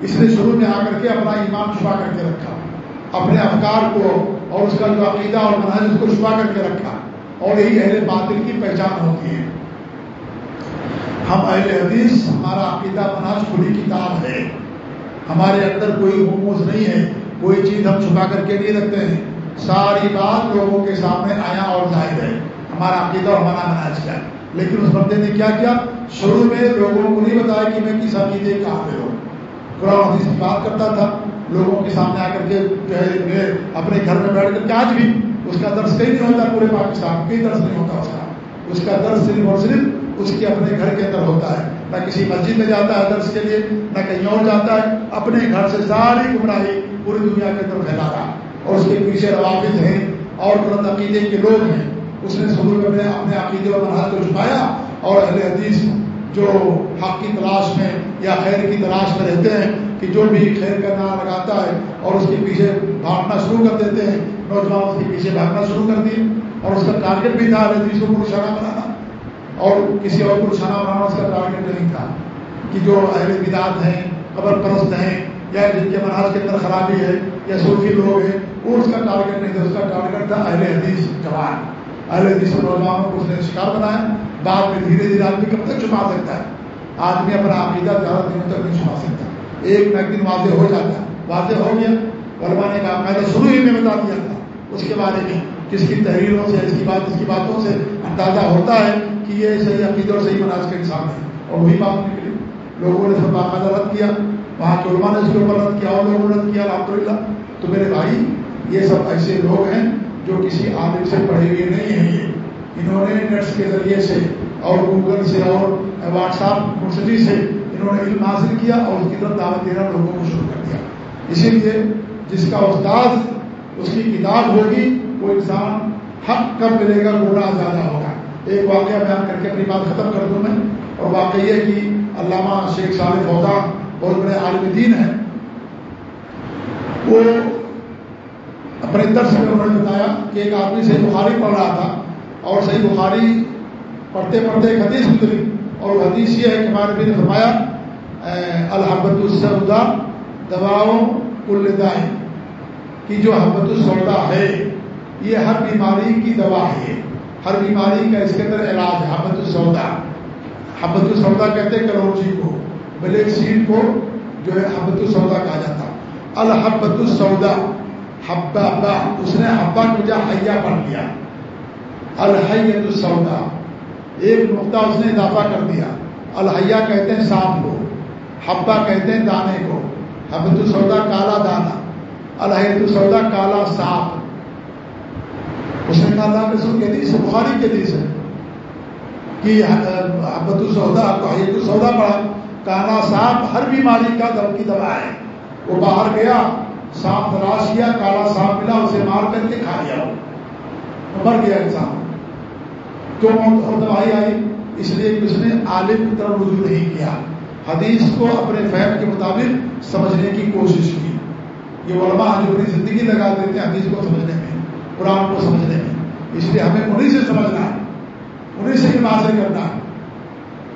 [SPEAKER 1] اس نے شروع میں آ کر کے اپنا ایمان چھپا کر کے رکھا۔ اپنے افکار کو اور اس کا جو عقیدہ اور مناظر اس کو چھپا کر کے رکھا۔ اور یہی اہل باطل کی پہچان ہوتی ہے۔ ہم اہل حدیث، ہمارا عقیدہ مناج کھلی کتاب ہے۔ ہمارے اندر کوئی حموز نہیں ہے۔ کوئی چیز ہم چھپا کر کے نہیں رکھتے ہیں۔ ساری بات لوگوں کے سامنے آیا اور ظاہر ہے۔ ہمارا عقیدہ اور ہمارا مناج کیا ہے۔ لیکن اس بندے نے کیا کیا؟ شروع میں لوگوں کو نہیں بتایا کہ میں کس عقیدے کہاں پہ ہوں۔ قرآن حدیث کی بات کرتا تھا، لوگوں کے سامنے آ کر کے میں اپنے گھر میں بیٹھ کر کے آج بھی اس کا درس کہیں نہیں ہوتا پورے پاکستان کئی درس نہیں ہوتا اس کا۔ اس کا درس صرف اور صرف اس کے اپنے گھر کے اندر ہوتا ہے۔ نہ کسی مسجد میں جاتا ہے درس کے لیے، نہ کہیں اور جاتا ہے۔ اپنے گھر سے ساری گمراہی پوری دنیا کے اندر پھیلا رہا۔ اور اس کے پیچھے روابط ہیں اور غلط عقیدے کے لوگ ہیں۔ اس نے سب اپنے اپنے عقیدے اور مرحل کو چھپایا اور اہل حدیث جو حق کی تلاش میں یا خیر کی تلاش میں رہتے ہیں کہ جو بھی خیر کا نام لگاتا ہے اور اس کے پیچھے بھاگنا شروع کر دیتے ہیں نوجوان اس کے پیچھے بھاگنا شروع کر دیے اور اس کا ٹارگیٹ بھی تھا حدیثوں کو نشانہ بنانا اور کسی اور کو نشانہ بنانا اس کا ٹارگیٹ نہیں تھا کہ جو اہل بداد ہیں، قبر پرست ہیں یا جن کے مناظ کے اندر خرابی ہے یا صوفی لوگ ہیں، وہ اس کا ٹارگیٹ نہیں تھا، اس کا ٹارگیٹ تھا اہل حدیث جوان حدیث نوجوانوں کو اس نے شکار بنایا بعد میں دھیرے دھیرے آدمی کب تک چھپا سکتا ہے۔ آدمی اپنا عقیدہ زیادہ دنوں تک نہیں چھپا سکتا۔ ایک نہ ایک دن واضح ہو جاتا ہے۔ واضح ہو گیا۔ علماء نے کہا، میں نے شروع ہی میں بتا دیا تھا۔ اس کے بارے میں کس کی تحریروں سے، اس کی بات، اس کی باتوں سے اندازہ ہوتا ہے کہ یہ صحیح عقیدہ اور صحیح مناظ کا انسان ہے اور وہی بات نکلی لوگوں نے سب باقاعدہ رد کیا۔ وہاں کے علماء نے اس کے اوپر رد کیا اور لوگوں نے رد کیا الحمد تو میرے بھائی، یہ سب ایسے لوگ ہیں جو کسی عالم سے پڑھے ہوئے نہیں ہیں یہ انہوں نے نیٹس کے ذریعے سے اور گوگل سے اور واٹس ایپ مرسٹی سے انہوں نے علم حاصل کیا اور اس کی طرف دعوت دینا لوگوں کو شروع کر دیا۔ اسی لیے جس کا استاد اس کی کتاب ہوگی، وہ انسان حق کب ملے گا گناہ زیادہ ہوگا۔ ایک واقعہ بیان کر کے اپنی بات ختم کر دوں میں، اور واقعی ہے کہ علامہ شیخ صالح فودا بہت بڑے عالم دین ہیں۔ وہ اپنے درس میں انہوں نے بتایا کہ ایک آدمی صحیح بخاری پڑھ رہا تھا اور صحیح بخاری پڑھتے پڑھتے ایک حدیث گزری اور وہ حدیث یہ ہے کہ ہمارے بھی نے فرمایا الحبت السودا دواؤں کل دائیں کی جو حبت السودا ہے، یہ ہر بیماری کی دوا ہے۔ ہر بیماری کا اس کے اندر علاج ہے حبت السودا حبت السودا کہتے ہیں کلورجی کو، بلیک سیڈ کو جو ہے حبت السودا کہا جاتا۔ الحبت السودا حبا با اس نے حبا کی وجہ حیا پڑھ لیا۔ الحیت السودا ایک نقطہ اس نے اضافہ کر دیا۔ الحیا کہتے ہیں سانپ کو۔ حبا کہتے ہیں دانے کو۔ حبت السودا کالا دانا۔ الحیت السودا کالا سانپ اس نے کہا، اللہ رسول کے دیس بخاری کے دیس ہے کہ حبت السودا کو حیت السودا پڑھا۔ کالا سانپ ہر بیماری کا دو کی دوا ہے۔ وہ باہر گیا۔ سانپ تلاش کیا، کالا سانپ ملا، اسے مار کر کے کھا لیا۔ مر گیا انسان۔ کیوں موت اور دوائی آئی۔ اس لیے اس نے عالم کی طرف رجوع نہیں کیا۔ حدیث کو اپنے فہم کے مطابق سمجھنے کی کوشش کی۔ یہ علماء جو اپنی زندگی لگا دیتے ہیں حدیث کو سمجھنے میں، قرآن کو سمجھنے میں۔ اس لیے ہمیں انہیں سے سمجھنا ہے انہیں سے علم حاصل کرنا ہے۔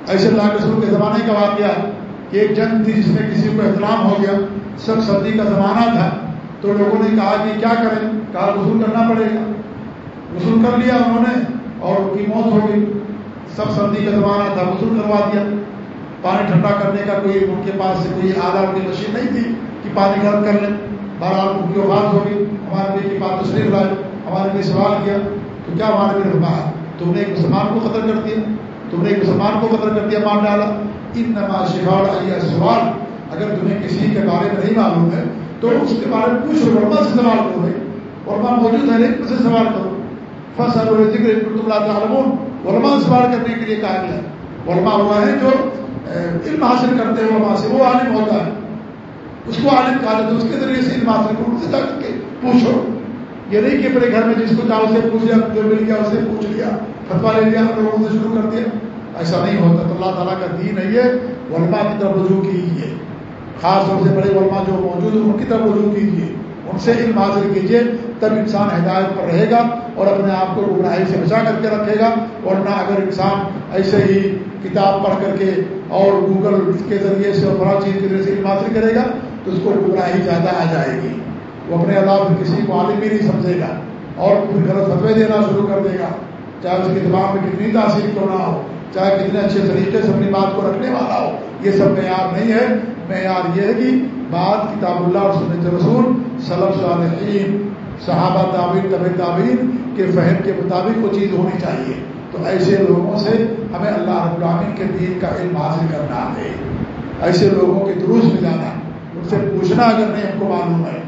[SPEAKER 1] ایسے اللہ کے سر کے زمانے کا واقعہ کہ ایک جنگ تھی جس میں کسی کو احترام ہو گیا۔ سب سردی کا زمانہ تھا، تو لوگوں نے کہا کہ کیا کریں؟ کہا، غسل کرنا پڑے گا۔ غسل کر لیا انہوں نے اور ان کی موت ہو گئی۔ سب سردی کا زمانہ تھا، غسل کروا دیا۔ پانی ٹھنڈا کرنے کا کوئی ان کے پاس سے کوئی آلہ کی مشین نہیں تھی کہ پانی گرم کر لیں۔ بہرحال ان کی بات ہوگی ہمارے لیے کی بات تشریف لائے ہمارے لیے سوال کیا، تو کیا ہمارے لیے رکھا تم نے ایک مسلمان کو قدر کر دیا، تم نے ایک مسلمان کو قدر کر دیا، مان ڈالا۔ ان نما شفاڑ سوال۔ اگر تمہیں کسی کے بارے میں نہیں معلوم ہے، تو اس کے بارے میں کچھ ورما سے سوال کرو بھائی۔ ورما موجود ہے نہیں سے سوال کرو۔ فصل اور ذکر تم تعلمون۔ ورما سوال کرنے کے لیے کہا گیا ورما ہوا ہے جو علم حاصل کرتے ہیں ورما سے، وہ عالم ہوتا ہے۔ اس کو عالم کہا جاتا ہے، اس کے ذریعے سے علم حاصل کرو ان سے جا کے پوچھو۔ یہ نہیں کہ اپنے گھر میں جس کو چاہو سے پوچھ لیا، جو مل گیا اسے پوچھ لیا فتوا لے لیا، ہم لوگوں سے شروع کر دیا۔ ایسا نہیں ہوتا، تو اللہ تعالیٰ کا دین ہے یہ ورما کی طرف رجوع کیجیے۔ خاص طور سے بڑے علماء جو موجود ہیں، ان کی طرف رجوع کیجیے۔ ان سے علم حاصل کیجیے، تب انسان ہدایت پر رہے گا اور اپنے آپ کو گمراہی سے بچا کر کے رکھے گا۔ اور نہ اگر انسان ایسے ہی کتاب پڑھ کر کے اور گوگل کے ذریعے سے اور بڑا چیز کے ذریعے سے علم حاصل کرے گا، تو اس کو گمراہی زیادہ آ جائے گی۔ وہ اپنے علاوہ کسی کو عالم بھی نہیں سمجھے گا اور پھر غلط فتوے دینا شروع کر دے گا۔ چاہے اس کی دماغ میں کتنی تاثیر کیوں نہ ہو، چاہے کتنے اچھے طریقے سے اپنی بات کو رکھنے والا ہو، یہ سب معیار نہیں ہے۔ معیار یہ ہے کہ بات کتاب اللہ اور سنت رسول صلب صالحین، صحابہ تعبیر طب تعبیر کے فہم کے مطابق وہ چیز ہونی چاہیے۔ تو ایسے لوگوں سے ہمیں اللہ رب العالمین کے دین کا علم حاصل کرنا ہے۔ ایسے لوگوں کے دروس میں جانا ان سے پوچھنا اگر نہیں، ہم کو معلوم ہے۔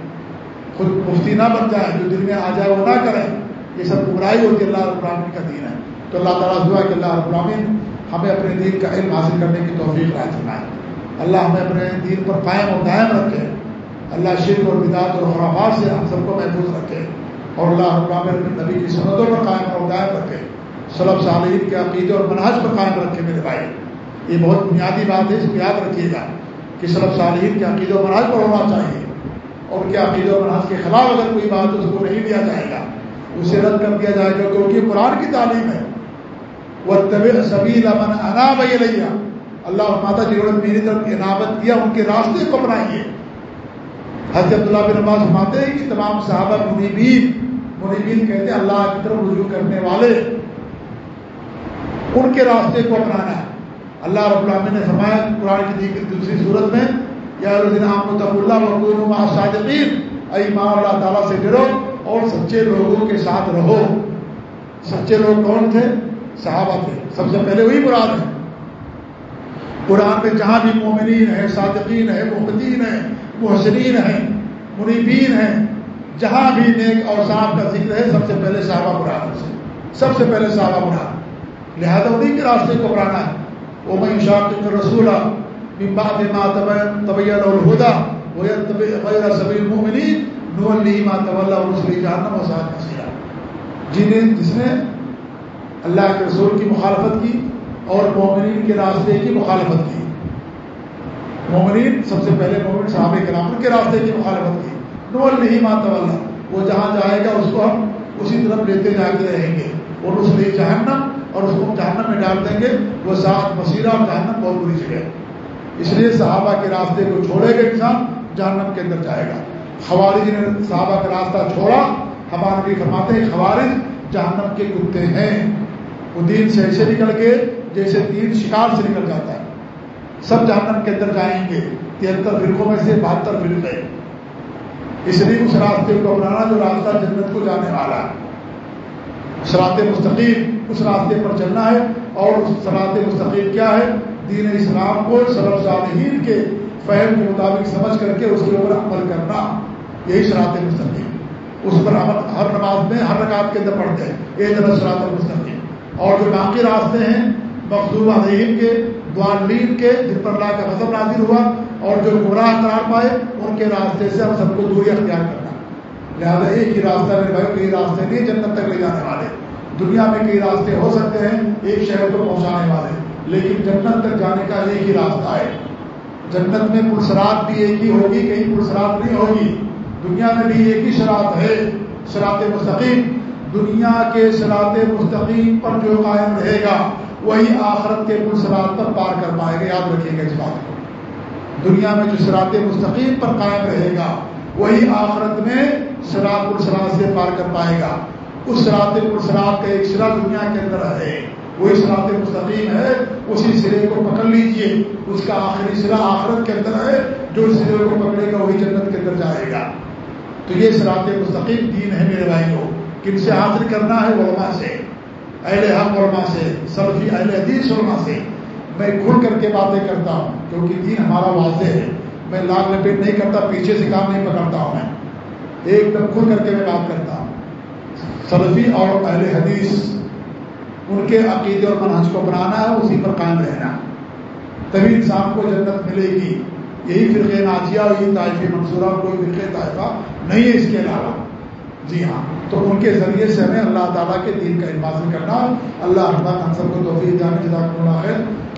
[SPEAKER 1] خود مفتی نہ بن جائے، جو دل میں آ جائے وہ نہ کریں یہ سب برائی ہوتی ہے اللہ رب العالمین کا دین ہے۔ تو اللہ تعالیٰ دعا کہ اللہ رب العالمین ہمیں اپنے دین کا علم حاصل کرنے کی توفیق رائے فرمائے۔ اللہ ہمیں اپنے دین پر قائم اور قائم رکھے۔ اللہ شرک اور بدعت اور خرافات سے ہم سب کو محفوظ رکھے اور اللہ رب نبی کی سنتوں پر قائم اور قائم رکھے۔ صلب صالحین کے عقیدے اور منحص پر قائم رکھے میرے بھائی۔ یہ بہت بنیادی بات ہے، اس کو یاد رکھیے گا کہ صلب صالحین کے عقیدے و منحص پر ہونا چاہیے۔ اور ان کے عقیدے و منحص کے خلاف اگر کوئی بات اس کو نہیں دیا جائے گا، اسے رد کر دیا جائے گا کیونکہ قرآن کی تعلیم ہے۔ وہ طبی سبیل امن انا بھیا اللہ ماتا جی نے میری طرف عنابت کیا ان کے راستے کو اپنائیے حضرت عبداللہ بن عباس فرماتے ہیں کہ تمام صحابہ منیبین منیبین کہتے ہیں، اللہ کی طرف رجوع کرنے والے، ان کے راستے کو اپنانا ہے۔ اللہ رب العالمین نے فرمایا قرآن کی دیگر دوسری صورت میں، یا اللہ صادقین ایمان اللہ تعالیٰ سے ڈرو اور سچے لوگوں کے ساتھ رہو۔ سچے لوگ کون تھے؟ صحابہ تھے۔ سب سے پہلے وہی مراد ہے قرآن میں جہاں بھی مومنین ہیں، صادقین ہیں محمدین ہیں، محسنین ہیں، منیبین ہیں، جہاں بھی نیک اور صاحب کا ذکر ہے، سب سے پہلے صحابہ مراد سے۔ سب سے پہلے صحابہ مراد۔ لہذا انہیں کے راستے کو بڑھانا ہے۔ وہ میں شاق رسول طبی الہدا غیر سبیل المؤمنین نولی ما طول رسول جہنم و صاحب مسیح جنہیں جس نے اللہ کے رسول کی مخالفت کی اور مومنین کے راستے کی مخالفت کی۔ مومنین سب سے پہلے مومن صحابہ کے نام کے راستے کی مخالفت کی۔ نول نہیں مانتا اللہ وہ جہاں جائے گا اس کو ہم اسی طرف لیتے جاتے رہیں گے۔ اور اس لیے جہنم اور اس کو جہنم میں ڈال دیں گے۔ وہ ساتھ مسیرہ اور جہنم بہت بری جگہ اس لیے صحابہ کے راستے کو چھوڑے گا انسان، جہنم کے اندر جائے گا۔ خوارج نے صحابہ کا راستہ چھوڑا۔ ہمارے بھی فرماتے ہیں، خوارج جہنم کے کتے ہیں۔ وہ دین سے ایسے نکل کے جیسے تین شکار سے نکل جاتا ہے۔ سب جہنم کے اندر جائیں گے۔ تہتر فرقوں میں سے بہتر فرقے اس لیے اس راستے کو اپنانا جو راستہ جنت کو جانے والا ہے۔ سرات مستقیم اس راستے پر چلنا ہے اور اس سرات مستقیم کیا ہے؟ دین اسلام کو سبب صالحین کے فہم کے مطابق سمجھ کر کے اس کے اوپر عمل کرنا۔ یہی سرات مستقیم۔ اس پر عمل ہر نماز میں ہر رکعت کے اندر پڑھتے ہیں۔ یہ طرح سرات مستقیم۔ اور جو باقی راستے ہیں مخصوص عظیم کے دعالین کے جن پر اللہ کا مذہب نازل ہوا اور جو گمراہ قرار پائے، ان کے راستے سے ہم سب کو دوری اختیار کرنا۔ لہٰذا ایک ہی راستہ میرے بھائی کئی راستے نہیں جنت تک لے جانے والے۔ دنیا میں کئی راستے ہو سکتے ہیں، ایک شہر کو پہنچانے والے۔ لیکن جنت تک جانے کا ایک ہی راستہ ہے۔ جنت میں پرسرات بھی ایک ہی ہوگی، کہیں پرسرات نہیں ہوگی۔ دنیا میں بھی ایک ہی شرات ہے شراط مستقیم۔ دنیا کے شراط مستقیم پر جو قائم رہے گا وہی آخرت کے پرسرات پر پار کر پائے گا، یاد رکھیے گا اس بات کو۔ دنیا میں جو شراط مستقیم پر قائم رہے گا، وہی آخرت میں شراب السرات سے پار کر پائے گا۔ اس شراط السرات کا ایک سرا دنیا کے اندر ہے۔ وہی شراط مستقیم ہے، اسی سرے کو پکڑ لیجیے۔ اس کا آخری سرا آخرت کے اندر ہے، جو اس سرے کو پکڑے گا، وہی جنت کے اندر جائے گا۔ تو یہ شراط مستقیم دین ہے میرے بھائی کو کن سے حاصل کرنا ہے؟ علماء سے۔ اہل حق علماء سے سلفی اہل حدیث علماء سے۔ میں کھل کر کے باتیں کرتا ہوں، کیونکہ دین ہمارا واضح ہے۔ میں لال لپیٹ نہیں کرتا، پیچھے سے کام نہیں پکڑتا ہوں میں۔ ایک دم کھل کر کے میں بات کرتا ہوں۔ سلفی اور اہل حدیث، ان کے عقیدے اور منحص کو بنانا ہے، اسی پر قائم رہنا۔ تبھی انسان کو جنت ملے گی۔ یہی فرقے ناجیہ اور یہی طائفی منصورہ، کوئی فرقے طائفہ نہیں ہے اس کے علاوہ۔ جی ہاں۔ تو ان کے ذریعے سے ہمیں اللہ تعالیٰ کے دین کا حفاظت کرنا اللہ احمد ہم کو توفیق جانے جزاک اللہ ہے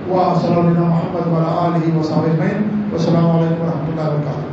[SPEAKER 1] وہ صلی اللہ محمد ولا علیہ وسلم السلام علیکم و رحمۃ اللہ وبرکاتہ۔